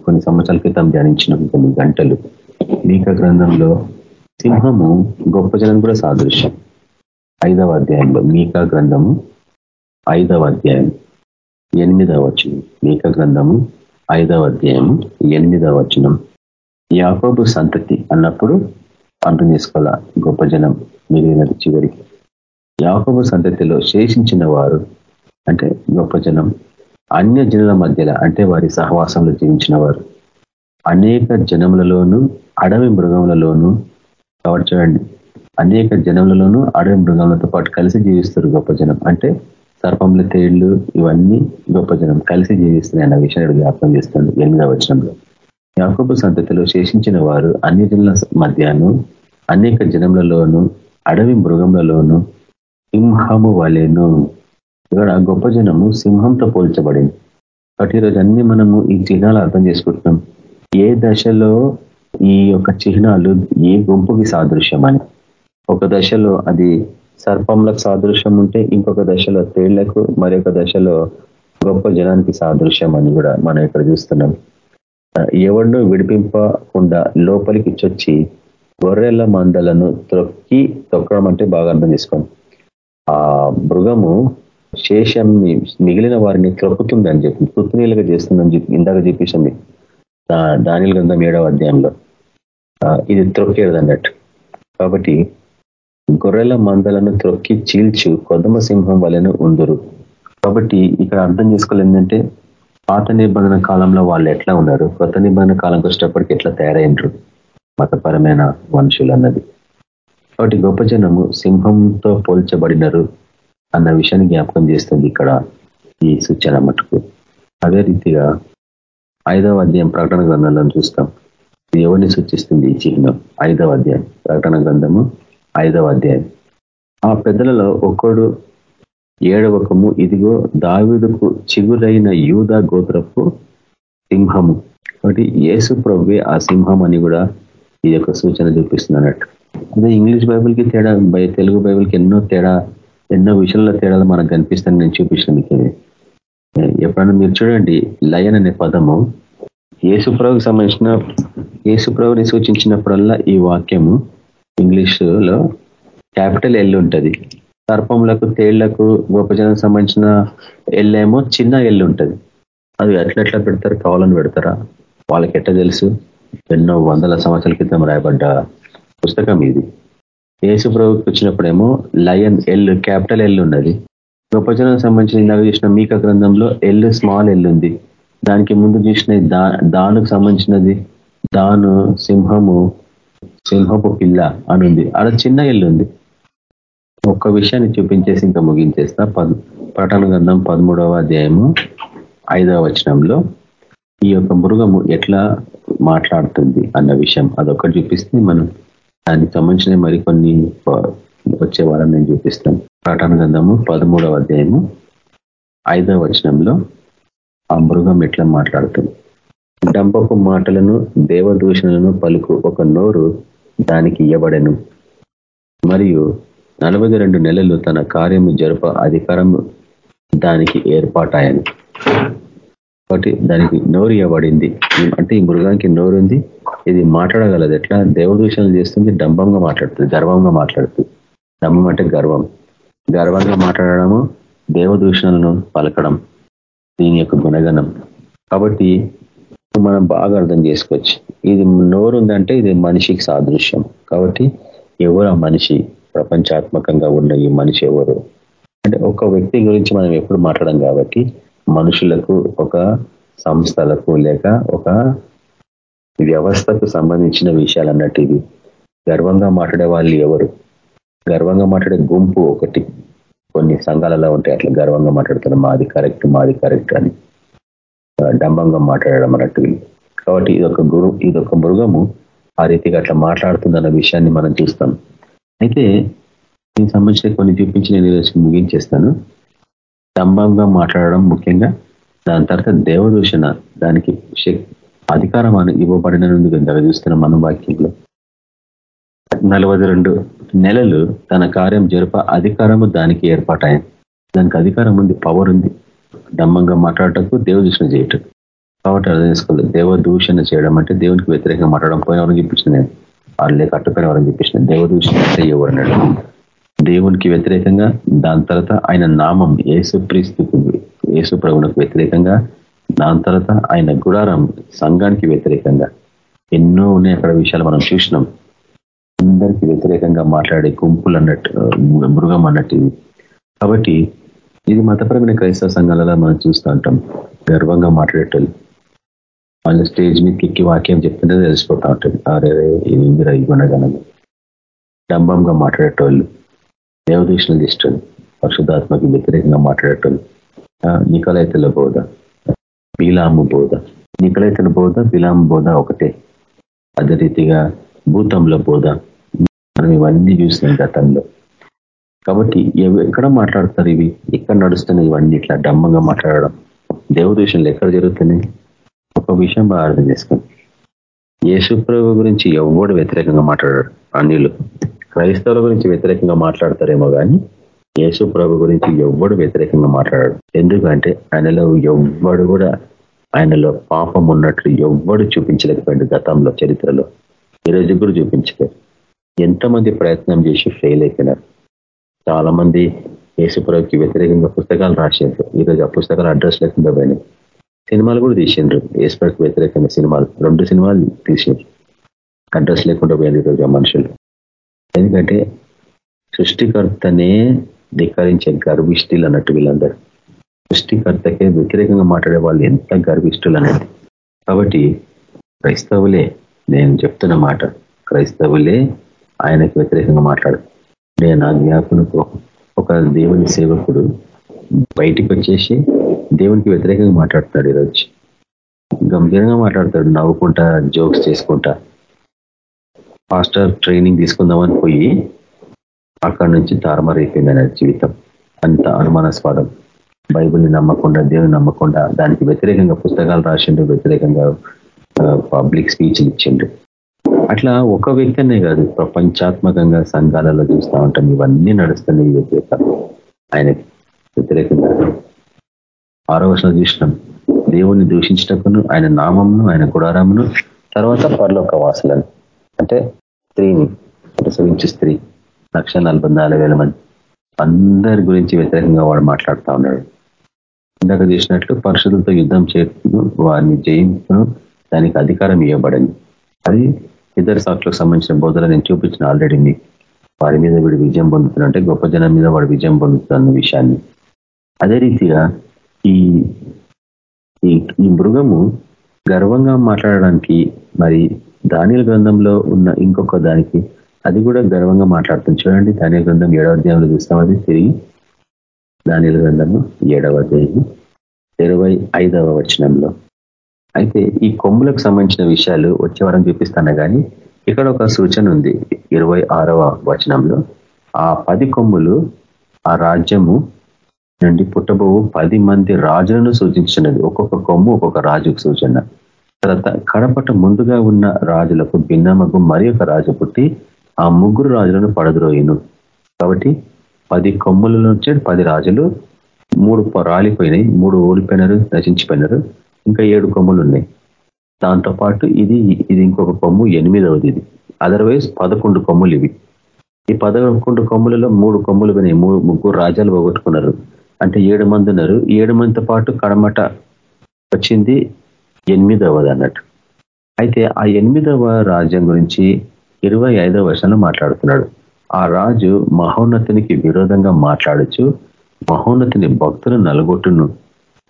కొన్ని సంవత్సరాల క్రితం ధ్యానించిన కొన్ని గంటలు. మీకా గ్రంథంలో సింహము గొప్ప జనం కూడా సాదృశ్యం. ఐదవ అధ్యాయంలో మీకా గ్రంథము ఐదవ అధ్యాయం ఎనిమిదవ వచనం. మీక గ్రంథము ఐదవ అధ్యాయం ఎనిమిదవ వచనం. యాకోబు సంతతి అన్నప్పుడు పంట తీసుకోవాల గొప్ప జనం మిగిలినది చివరికి. యాకోబు సంతతిలో శేషించిన వారు అంటే గొప్ప జనం అన్య జనుల మధ్యలో అంటే వారి సహవాసంలో జీవించిన వారు. అనేక జనములలోనూ అడవి మృగములలోనూ కాబట్టి చూడండి అనేక జనములలోనూ అడవి మృగములతో పాటు కలిసి జీవిస్తారు గొప్ప జనం. అంటే సర్పముల తేళ్ళు ఇవన్నీ గొప్ప జనం. కలిసి జీవిస్తున్నాయి అన్న విషయాన్ని జ్ఞాపకం చేస్తుంది ఎనిమిదవ వచనంలో. యాకబు సంతతిలో శేషించిన వారు అన్ని జనుల మధ్యాను అనేక జనములలోను అడవి మృగములలోనూ సింహము వలెను. ఇక్కడ గొప్ప జనము సింహంతో పోల్చబడింది. కాబట్టి ఈరోజు అన్ని మనము ఈ చిహ్నాలు అర్థం చేసుకుంటున్నాం. ఏ దశలో ఈ యొక్క చిహ్నాలు ఏ గుంపుకి సాదృశ్యం అని ఒక దశలో అది సర్పంలకు సాదృశ్యం ఉంటే ఇంకొక దశలో తేళ్ళకు మరొక దశలో గొప్ప జనానికి సాదృశ్యం అని కూడా మనం ఇక్కడ చూస్తున్నాం. ఎవరినో విడిపింపకుండా లోపలికి చొచ్చి గొర్రెల మందలను త్రొక్కి తొక్కడం అంటే బాగా అర్థం చేసుకోండి. ఆ మృగము శేషంని మిగిలిన వారిని త్రొక్కుతుంది అని చెప్పి తుత్తునీలుగా చేస్తుందని చెప్పి ఇందాక చూపించింది దానిల గ్రంథం ఏడవ అధ్యాయంలో. ఇది త్రొక్కేది అన్నట్టు కాబట్టి గొర్రెల మందలను త్రొక్కి చీల్చు కొద్దమ సింహం వలెను ఉందరు. కాబట్టి ఇక్కడ అర్థం చేసుకోలేదంటే పాత నిబంధన కాలంలో వాళ్ళు ఎట్లా ఉన్నారు? కొత్త నిబంధన కాలంకి వచ్చేటప్పటికి ఎట్లా తయారైనరు మతపరమైన మనుషులు అన్నది కాబట్టి గొప్ప జనము సింహంతో పోల్చబడినరు అన్న విషయాన్ని జ్ఞాపకం చేస్తుంది ఇక్కడ ఈ సూచన మటుకు. అదే రీతిగా ఐదవ అధ్యాయం ప్రకటన గ్రంథంలో చూస్తాం. ఇది ఎవరిని సూచిస్తుంది ఈ చిహ్నం? ఐదవ అధ్యాయం ప్రకటన గ్రంథము ఐదవ అధ్యాయం. ఆ పెద్దలలో ఒకడు ఏడవకము ఇదిగో దావిదుకు చిగురైన యూద గోత్రపు సింహము. కాబట్టి యేసు ప్రవ్వే ఆ సింహం అని కూడా ఈ యొక్క సూచన చూపిస్తుంది అన్నట్టు. అదే ఇంగ్లీష్ బైబిల్కి తేడా తెలుగు బైబిల్కి ఎన్నో తేడా ఎన్నో విషయంలో తేడాలు మనకు కనిపిస్తాను నేను చూపించిన మీకు ఎప్పుడన్నా మీరు చూడండి లయన్ అనే పదము. ఏసుప్రభుకి సంబంధించిన ఏసుప్రభుని సూచించినప్పుడల్లా ఈ వాక్యము ఇంగ్లీషులో క్యాపిటల్ ఎల్ ఉంటుంది. సర్పములకు తేళ్ళకు గోపజనం సంబంధించిన ఎల్లేమో చిన్న ఎల్లు ఉంటుంది. అది ఎట్లెట్లా పెడతారు కావాలని పెడతారా? వాళ్ళకి ఎట్లా తెలుసు? ఎన్నో వందల సంవత్సరాల క్రితం రాయబడ్డ పుస్తకం ఇది. యేసు ప్రభుకి వచ్చినప్పుడేమో లయన్ ఎల్ క్యాపిటల్ ఎల్ ఉన్నది. గొప్పజనం సంబంధించిన ఇందాక చూసిన మీక గ్రంథంలో ఎల్ స్మాల్ ఎల్ ఉంది. దానికి ముందు చూసిన దా దానికి సంబంధించినది. దాను సింహము సింహపు పిల్ల అని ఉంది ఆడ చిన్న ఇల్లు ఉంది ఒక్క విషయాన్ని చూపించేసి ఇంకా ముగించేస్తా. పద్ ప్రటన గ్రంథం పదమూడవ అధ్యాయము ఐదవ వచనంలో ఈ యొక్క మృగము ఎట్లా మాట్లాడుతుంది అన్న విషయం అదొకటి చూపిస్తే మనం దానికి సంబంధించిన మరికొన్ని వచ్చే వారం నేను చూపిస్తాను. ప్రటన గ్రంథము పదమూడవ అధ్యాయము ఐదవ వచనంలో ఆ మృగం ఎట్లా మాట్లాడుతుంది. డంపపు మాటలను దేవదూషణలను పలుకు ఒక నోరు దానికి ఇవ్వబడెను మరియు నలభై రెండు నెలలు తన కార్యము జరప అధికారము దానికి ఏర్పాటాయను. కాబట్టి దానికి నోరు ఇవ్వబడింది అంటే ఈ మృగానికి నోరు ఉంది. ఇది మాట్లాడగలదు. ఎట్లా? దేవదూషణలు చేస్తుంది డంబంగా మాట్లాడుతుంది గర్వంగా మాట్లాడుతుంది. డంబం అంటే గర్వం. గర్వంగా మాట్లాడడము దేవదూషణలను పలకడం దీని యొక్క గుణగణం. కాబట్టి మనం బాగా అర్థం చేసుకోవచ్చు. ఇది నోరు ఉందంటే ఇది మనిషికి సాదృశ్యం. కాబట్టి ఎవరు ఆ మనిషి? ప్రపంచాత్మకంగా ఉన్న ఈ మనిషి ఎవరు? అంటే ఒక వ్యక్తి గురించి మనం ఎప్పుడు మాట్లాడడం కాబట్టి మనుషులకు ఒక సంస్థలకు లేక ఒక వ్యవస్థకు సంబంధించిన విషయాలు అన్నట్టు ఇది. గర్వంగా మాట్లాడే వాళ్ళు ఎవరు? గర్వంగా మాట్లాడే గుంపు ఒకటి. కొన్ని సంఘాలలో ఉంటాయి అట్లా గర్వంగా మాట్లాడుతున్నారు మాది కరెక్ట్ మాది కరెక్ట్ అని. డంబంగా మాట్లాడడం అన్నట్టు. కాబట్టి ఇదొక గురు ఇదొక మృగము ఆ రీతిగా అట్లా మాట్లాడుతుందన్న విషయాన్ని మనం చూస్తాం. అయితే దీనికి సంబంధించిన కొన్ని చూపించి నేను ముగించేస్తాను డంబంగా మాట్లాడడం ముఖ్యంగా దాని తర్వాత దేవదూషణ దానికి అధికారం ఇవ్వబడిన ఇవ్వబడినందుకు చూస్తున్నాం మన వాక్యంలో. నలభై రెండు నెలలు తన కార్యం జరప అధికారము దానికి ఏర్పాటాయని దానికి అధికారం ఉంది పవర్ ఉంది. దమ్మంగా మాట్లాడటకు దేవదూషణ చేయటం. కాబట్టి అర్థం చేసుకోలేదు దేవదూషణ చేయడం అంటే దేవునికి వ్యతిరేకంగా మాట్లాడడం పోయిన ఎవరని చూపించిన నేను. వాళ్ళు లేక అట్టుపోయిన ఎవరని చూపించిన దేవదూషణ అంటే ఎవరు అన్నాడు. దేవునికి వ్యతిరేకంగా దాని తర్వాత ఆయన నామం ఏసుప్రీస్తుకు ఏసు ప్రభునకు వ్యతిరేకంగా దాని తర్వాత ఆయన గుడారం సంఘానికి వ్యతిరేకంగా. ఎన్నో ఉన్నాయి అక్కడ విషయాలు మనం చూసినాం. అందరికీ వ్యతిరేకంగా మాట్లాడే గుంపులు అన్నట్టు మృగం అన్నట్టు కాబట్టి ఇది మతపరమైన క్రైస్తవ సంఘాలలో మనం చూస్తూ ఉంటాం. గర్వంగా మాట్లాడేటోళ్ళు వాళ్ళ స్టేజ్ మీద ఎక్కి వాక్యం చెప్తుంటే తెలిసిపోతూ ఉంటుంది. అరే ఇది ఇందిరా ఇవ్వనగనని డంబంగా మాట్లాడేటోళ్ళు దేవదూషణలు చేసేటోళ్ళు పరిశుద్ధాత్మకి వ్యతిరేకంగా మాట్లాడేటోళ్ళు. నికలైతల బోధ బీలాము బోధ. నికలైతల బోధ బీలాము బోధ ఒకటే. అదే రీతిగా భూతంలో బోధ. మనం ఇవన్నీ చూసినాం గతంలో. కాబట్టి ఎక్కడ మాట్లాడతారు ఇవి? ఎక్కడ నడుస్తున్నాయి ఇవన్నీ? ఇట్లా డమ్మంగా మాట్లాడడం. దేవదూషణలు ఎక్కడ జరుగుతున్నాయి? ఒక విషయం బాగా అర్థం చేసుకోండి. యేసుప్రభు గురించి ఎవడు వ్యతిరేకంగా మాట్లాడాడు. అన్నిలు. క్రైస్తవుల గురించి వ్యతిరేకంగా మాట్లాడతారేమో కానీ యేసు ప్రభు గురించి ఎవ్వడు వ్యతిరేకంగా మాట్లాడాడు. ఎందుకంటే ఆయనలో ఎవ్వడు కూడా ఆయనలో పాపం ఉన్నట్లు ఎవ్వడు చూపించలేకపోయాడు గతంలో చరిత్రలో. ఈరోజు కూడా చూపించలేదు. ఎంతమంది ప్రయత్నం చేసి ఫెయిల్ అయిపోయినారు. చాలా మంది యేసుప్రభుకి వ్యతిరేకంగా పుస్తకాలు రాసిండ్రు. ఈరోజు ఆ పుస్తకాలు అడ్రస్ లేకుండా పోయినాయి. సినిమాలు కూడా తీసిండ్రు. యేసుప్రభుకి వ్యతిరేకమైన సినిమాలు రెండు సినిమాలు తీసిండ్రు. అడ్రస్ లేకుండా పోయింది ఈరోజు ఆ మనుషులు. ఎందుకంటే సృష్టికర్తనే ధిక్కరించే గర్భిష్ఠులు అన్నట్టు వీళ్ళందరూ. సృష్టికర్తకే వ్యతిరేకంగా మాట్లాడే వాళ్ళు ఎంత గర్భిష్ఠులు అనేది కాబట్టి క్రైస్తవులే నేను చెప్తున్న మాట క్రైస్తవులే ఆయనకు వ్యతిరేకంగా మాట్లాడు నా జ్ఞాపనకు ఒక దేవుని సేవకుడు బయటికి వచ్చేసి దేవునికి వ్యతిరేకంగా మాట్లాడుతున్నాడు ఈరోజు. గంభీరంగా మాట్లాడతాడు నవ్వుకుంటా జోక్స్ చేసుకుంటా. మాస్టర్ ట్రైనింగ్ తీసుకుందామని పోయి అక్కడి నుంచి తారుమారైపోయింది ఆయన జీవితం. అంత అనుమానాస్పదం. బైబుల్ని నమ్మకుండా దేవుని నమ్మకుండా దానికి వ్యతిరేకంగా పుస్తకాలు రాసిండు వ్యతిరేకంగా పబ్లిక్ స్పీచ్లు ఇచ్చిండు. అట్లా ఒక వ్యక్తినే కాదు ప్రపంచాత్మకంగా సంఘాలలో చూస్తూ ఉంటాం ఇవన్నీ నడుస్తున్నాయి వ్యతిరేక ఆయనకి వ్యతిరేకంగా. ఆరో వర్షం చూసినాం. దేవుణ్ణి దూషించటకును ఆయన నామంను ఆయన గుడారమును తర్వాత పరలోక వాసులను. అంటే స్త్రీని ప్రసవించి స్త్రీ. లక్ష మంది. అందరి గురించి వ్యతిరేకంగా వాడు మాట్లాడుతూ ఉన్నాడు. ఇందాక చేసినట్లు పరిశుద్ధులతో యుద్ధం చేస్తూ వారిని జయించును దానికి అధికారం ఇవ్వబడింది. అది ఇద్దరు సాక్షులకు సంబంధించిన బోధన నేను చూపించిన ఆల్రెడీ మీకు వారి మీద వీడు విజయం పొందుతున్నంటే గొప్ప జనం మీద వాడు విజయం పొందుతున్న విషయాన్ని. అదే రీతిగా ఈ ఈ మృగము గర్వంగా మాట్లాడడానికి మరి ధాన్యుల గ్రంథంలో ఉన్న ఇంకొక దానికి అది కూడా గర్వంగా మాట్లాడుతుంది. చూడండి దానిల గ్రంథం ఏడవ అధ్యాయంలో చూస్తాం. అది తిరిగి దానిల గ్రంథము ఏడవ అధ్యాయం ఇరవై ఐదవ వచనంలో. అయితే ఈ కొమ్ములకు సంబంధించిన విషయాలు వచ్చే వారం చూపిస్తాను కానీ ఇక్కడ ఒక సూచన ఉంది. ఇరవై వచనంలో ఆ పది కొమ్ములు ఆ రాజ్యము నుండి పుట్టబోవు పది మంది రాజులను సూచించినది. ఒక్కొక్క కొమ్ము ఒక్కొక్క రాజుకు సూచన. తర్వాత కడపట ముందుగా ఉన్న రాజులకు భిన్నమగు మరి ఒక రాజు పుట్టి ఆ ముగ్గురు రాజులను పడద్రోయిను. కాబట్టి పది కొమ్ముల నుంచి పది రాజులు మూడు రాలిపోయినాయి మూడు ఓడిపోయినారు నశించిపోయినారు. ఇంకా ఏడు కొమ్ములు ఉన్నాయి దాంతో పాటు ఇది ఇది ఇంకొక కొమ్ము ఎనిమిదవది ఇది. అదర్వైజ్ పదకొండు కొమ్ములు ఇవి. ఈ పదకొండు కొమ్ములలో మూడు కొమ్ములు పోయినాయి. ముగ్గురు రాజాలు పోగొట్టుకున్నారు. అంటే ఏడు మంది ఉన్నారు. ఏడు మందితో పాటు కడమట వచ్చింది ఎనిమిదవది అన్నట్టు. అయితే ఆ ఎనిమిదవ రాజ్యం గురించి ఇరవై ఐదవ వర్షంలో మాట్లాడుతున్నాడు. ఆ రాజు మహోన్నతునికి విరోధంగా మాట్లాడచ్చు మహోన్నతిని భక్తులు నలుగొట్టును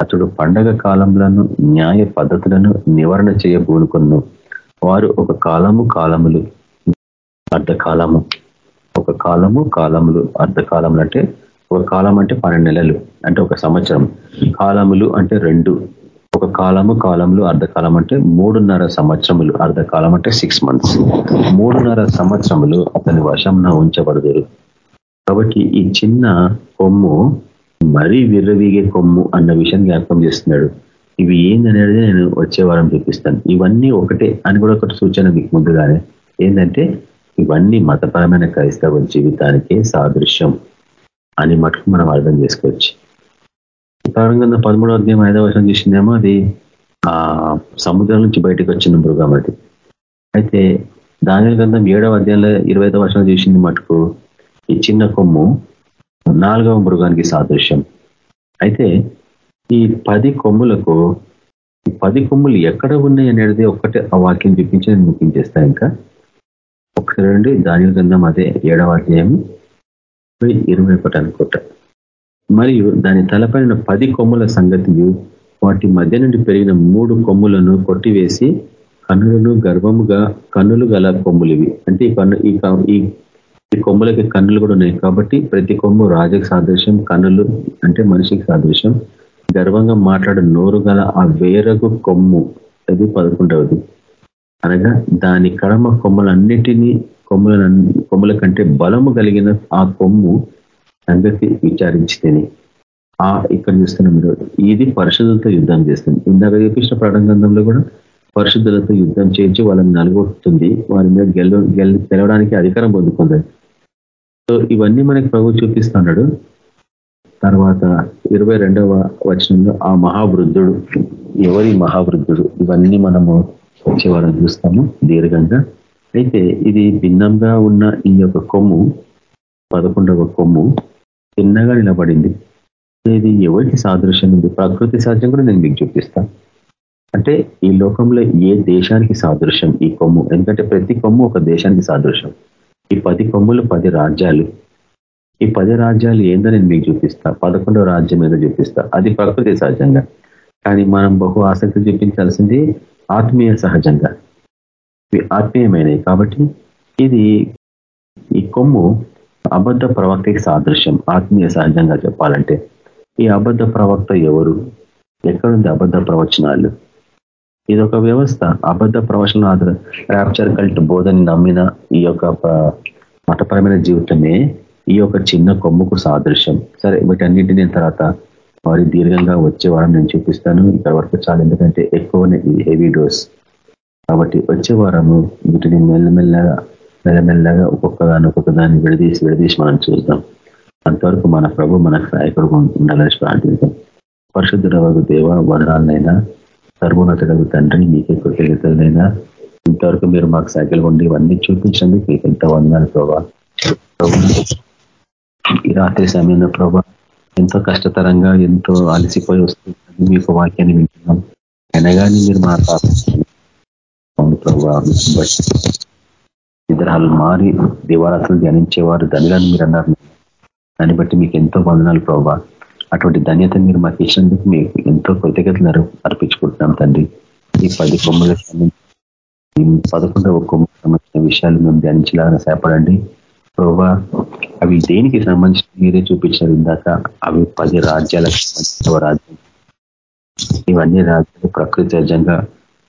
అతడు పండగ కాలంలోను న్యాయ పద్ధతులను నివారణ చేయబూనుకును వారు ఒక కాలము కాలములు అర్ధకాలము. ఒక కాలము కాలములు అర్ధకాలములు అంటే ఒక కాలం అంటే పన్నెండు నెలలు అంటే ఒక సంవత్సరం. కాలములు అంటే రెండు. ఒక కాలము కాలములు అర్ధకాలం అంటే మూడున్నర సంవత్సరములు అర్ధకాలం అంటే సిక్స్ మంత్స్. మూడున్నర సంవత్సరములు అతని వశంన ఉంచబడదురు. కాబట్టి ఈ చిన్న కొమ్ము మరీ విర్రవీగే కొమ్ము అన్న విషయం జ్ఞాపకం చేస్తున్నాడు. ఇవి ఏందనేది నేను వచ్చే వారం చూపిస్తాను. ఇవన్నీ ఒకటే అని కూడా ఒకటి సూచన మీకు ముందుగానే. ఏంటంటే ఇవన్నీ మతపరమైన క్రైస్తవ జీవితానికే సాదృశ్యం అని మటుకు మనం అర్థం చేసుకోవచ్చు. ప్రారంభంగా పదమూడవ అధ్యాయం ఐదవ వర్షం చూసిందేమో అది ఆ సముద్రం నుంచి బయటకు వచ్చిన మృగం అది. అయితే దాని గ్రంథం ఏడవ అధ్యాయంలో ఇరవై ఐదవ వర్షం చూసింది మటుకు ఈ చిన్న కొమ్ము నాలుగవ మృగానికి సాదృశ్యం. అయితే ఈ పది కొమ్ములకు ఈ పది కొమ్ములు ఎక్కడ ఉన్నాయి అనేది ఒక్కటే ఆ వాక్యం చూపించి నేను ముగించేస్తాను ఇంకా. ఒకసారి రండి దాని గ్రంథం అదే ఏడవ అధ్యాయం ఇరవై ఒకటి అనుకుంటా. మరియు దాని తలపైన పది కొమ్ముల సంగతియు వాటి మధ్య నుండి పెరిగిన మూడు కొమ్ములను కొట్టివేసి కన్నులను గర్భముగా కన్నులు గల కొమ్ములివి అంటే ఈ కన్ను ఈ కొమ్ములకి కన్నులు కూడా ఉన్నాయి. కాబట్టి ప్రతి కొమ్ము రాజకి సాదృశ్యం కన్నులు అంటే మనిషికి సాదృశ్యం. గర్వంగా మాట్లాడే నోరు గల ఆ వేరగు కొమ్ము అది పదకొండవది అనగా దాని కడమ కొమ్మలన్నిటినీ కొమ్ముల కొమ్ముల కంటే బలము కలిగిన ఆ కొమ్ము సంగతి విచారించితేనే ఆ ఇక్కడ చూస్తున్నాం మీరు ఇది పరిశుద్ధులతో యుద్ధం చేస్తుంది. ఇందాక చూపించిన ప్రాణగంధంలో కూడా పరిశుద్ధులతో యుద్ధం చేయించి వాళ్ళని నలుగొట్టుతుంది వారి మీద గెల గెలవడానికి అధికారం పొందుకుంది. ఇవన్నీ మనకి ప్రభు చూపిస్తున్నాడు. తర్వాత ఇరవై రెండవ వచనంలో ఆ మహావృద్ధుడు ఎవరి మహావృద్ధుడు? ఇవన్నీ మనము వచ్చేవారం చూస్తాము దీర్ఘంగా. అయితే ఇది భిన్నంగా ఉన్న ఈ యొక్క కొమ్ము పదకొండవ కొమ్ము చిన్నగా నిలబడింది. ఇది ఎవరికి సాదృశ్యం? ఉంది ప్రకృతి సాధ్యం కూడా నేను మీకు చూపిస్తాను అంటే ఈ లోకంలో ఏ దేశానికి సాదృశ్యం ఈ కొమ్ము? ఎందుకంటే ప్రతి కొమ్ము ఒక దేశానికి సాదృశ్యం. ఈ పది కొమ్ములు పది రాజ్యాలు. ఈ పది రాజ్యాలు ఏందో నేను మీకు చూపిస్తా. పదకొండో రాజ్యం ఏదో చూపిస్తా. అది ప్రకృతి సహజంగా. కానీ మనం బహు ఆసక్తి చూపించాల్సింది ఆత్మీయ సహజంగా. ఆత్మీయమైనవి. కాబట్టి ఇది ఈ కొమ్ము అబద్ధ ప్రవక్తకి సాదృశ్యం. ఆత్మీయ సహజంగా చెప్పాలంటే. ఈ అబద్ధ ప్రవక్త ఎవరు? ఎక్కడుంది అబద్ధ ప్రవచనాలు? ఇది ఒక వ్యవస్థ అబద్ధ ప్రవచన ర్యాప్చర్ కల్ట్ బోధని నమ్మిన ఈ యొక్క మతపరమైన జీవితమే ఈ యొక్క చిన్న కొమ్ముకు సాదృశ్యం. సరే వీటన్నింటి నేను తర్వాత మరి దీర్ఘంగా వచ్చే వారం నేను చూపిస్తాను. ఇక్కడ వరకు చాలా ఎందుకంటే ఎక్కువనే ఇది హెవీ డోస్ కాబట్టి వచ్చే వారము వీటిని మెల్లమెల్లగా మెల్లమెల్లగా ఒక్కొక్క దాన్ని ఒక్కొక్క దాన్ని విడదీసి విడదీసి మనం చూద్దాం. అంతవరకు మన ప్రభు మన సహాయకుడు ఉండాలని ప్రార్థిస్తాం పరిశుద్ధుల దేవ వదనాలనైనా సర్వోన్నతులకు తండ్రి మీకే కృతజ్ఞతలైనా ఇంతవరకు మీరు మాకు సైకిల్ ఉండి ఇవన్నీ చూపించండి. మీకు ఎంత వందాలు ప్రభా. ఈ రాత్రి సమయంలో ప్రభా ఎంతో కష్టతరంగా ఎంతో అలసిపోయి వస్తుంది మీకు వాక్యాన్ని వింటున్నాం. అయినా కానీ మీరు మా ప్రభా విగ్రహాలు మారి దివారాత్రులు ధ్యానించేవారు ధనులను మీరు అన్నారు. దాన్ని బట్టి మీకు ఎంతో వందనాలు ప్రభావ అటువంటి ధన్యత మీరు మాకు ఇచ్చినందుకు మీకు ఎంతో కృతజ్ఞతలు అర్పించుకుంటున్నాం తండ్రి. ఈ పది కొమ్ముల సంబంధించి పదకొండవ కొమ్మ సంబంధించిన విషయాలు మేము ధ్యానించలాగా సేపడండి ప్రభా అవి దేనికి సంబంధించి మీరే చూపించారు ఇందాక? అవి పది రాజ్యాలకు సంబంధించిన రాజ్యం. ఇవన్నీ రాజ్యాలు ప్రకృతి రాజ్యంగా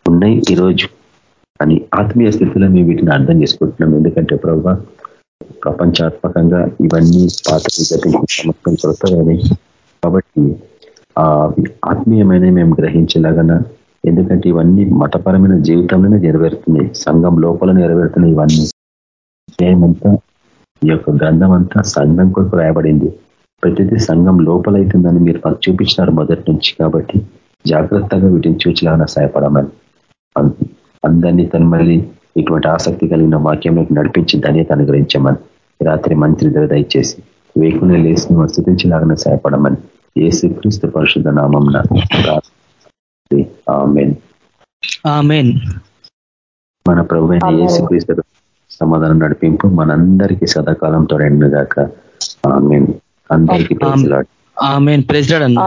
ఉన్నాయి ఈరోజు. అని ఆత్మీయ స్థితిలో మేము వీటిని అర్థం చేసుకుంటున్నాం. ఎందుకంటే ప్రభా ప్రపంచాత్మకంగా ఇవన్నీ పాత సమస్యలు కొత్తగానే కాబట్టి ఆ ఆత్మీయమైన మేము గ్రహించలాగన ఎందుకంటే ఇవన్నీ మతపరమైన జీవితంలోనే నెరవేరుతున్నాయి. సంఘం లోపల నెరవేరుతున్నాయి ఇవన్నీ. ఏమంతా ఈ యొక్క గ్రంథం అంతా సంఘం కొరకు రాయబడింది. ప్రతిదీ సంఘం లోపలైతుందని మీరు మాకు చూపించినారు మొదటి నుంచి కాబట్టి జాగ్రత్తగా వీటిని చూచిలాగా సహాయపడమని. అందరినీ తను మళ్ళీ ఇటువంటి ఆసక్తి కలిగిన వాక్యంలోకి నడిపించి ధన్యత అనుగ్రహించమని. రాత్రి మంత్రి దగ్గర దయచేసి వేకునే లేసి స్థుతించలాగా సహాయపడమని. ఏసు క్రీస్తు పరిశుద్ధ నామం మన ప్రభు ఏసు క్రీస్తు సమాధానం నడిపింపు మనందరికీ సదాకాలం తోడైనగాక ఆమెన్. అందరికీ ప్రెసిడెంట్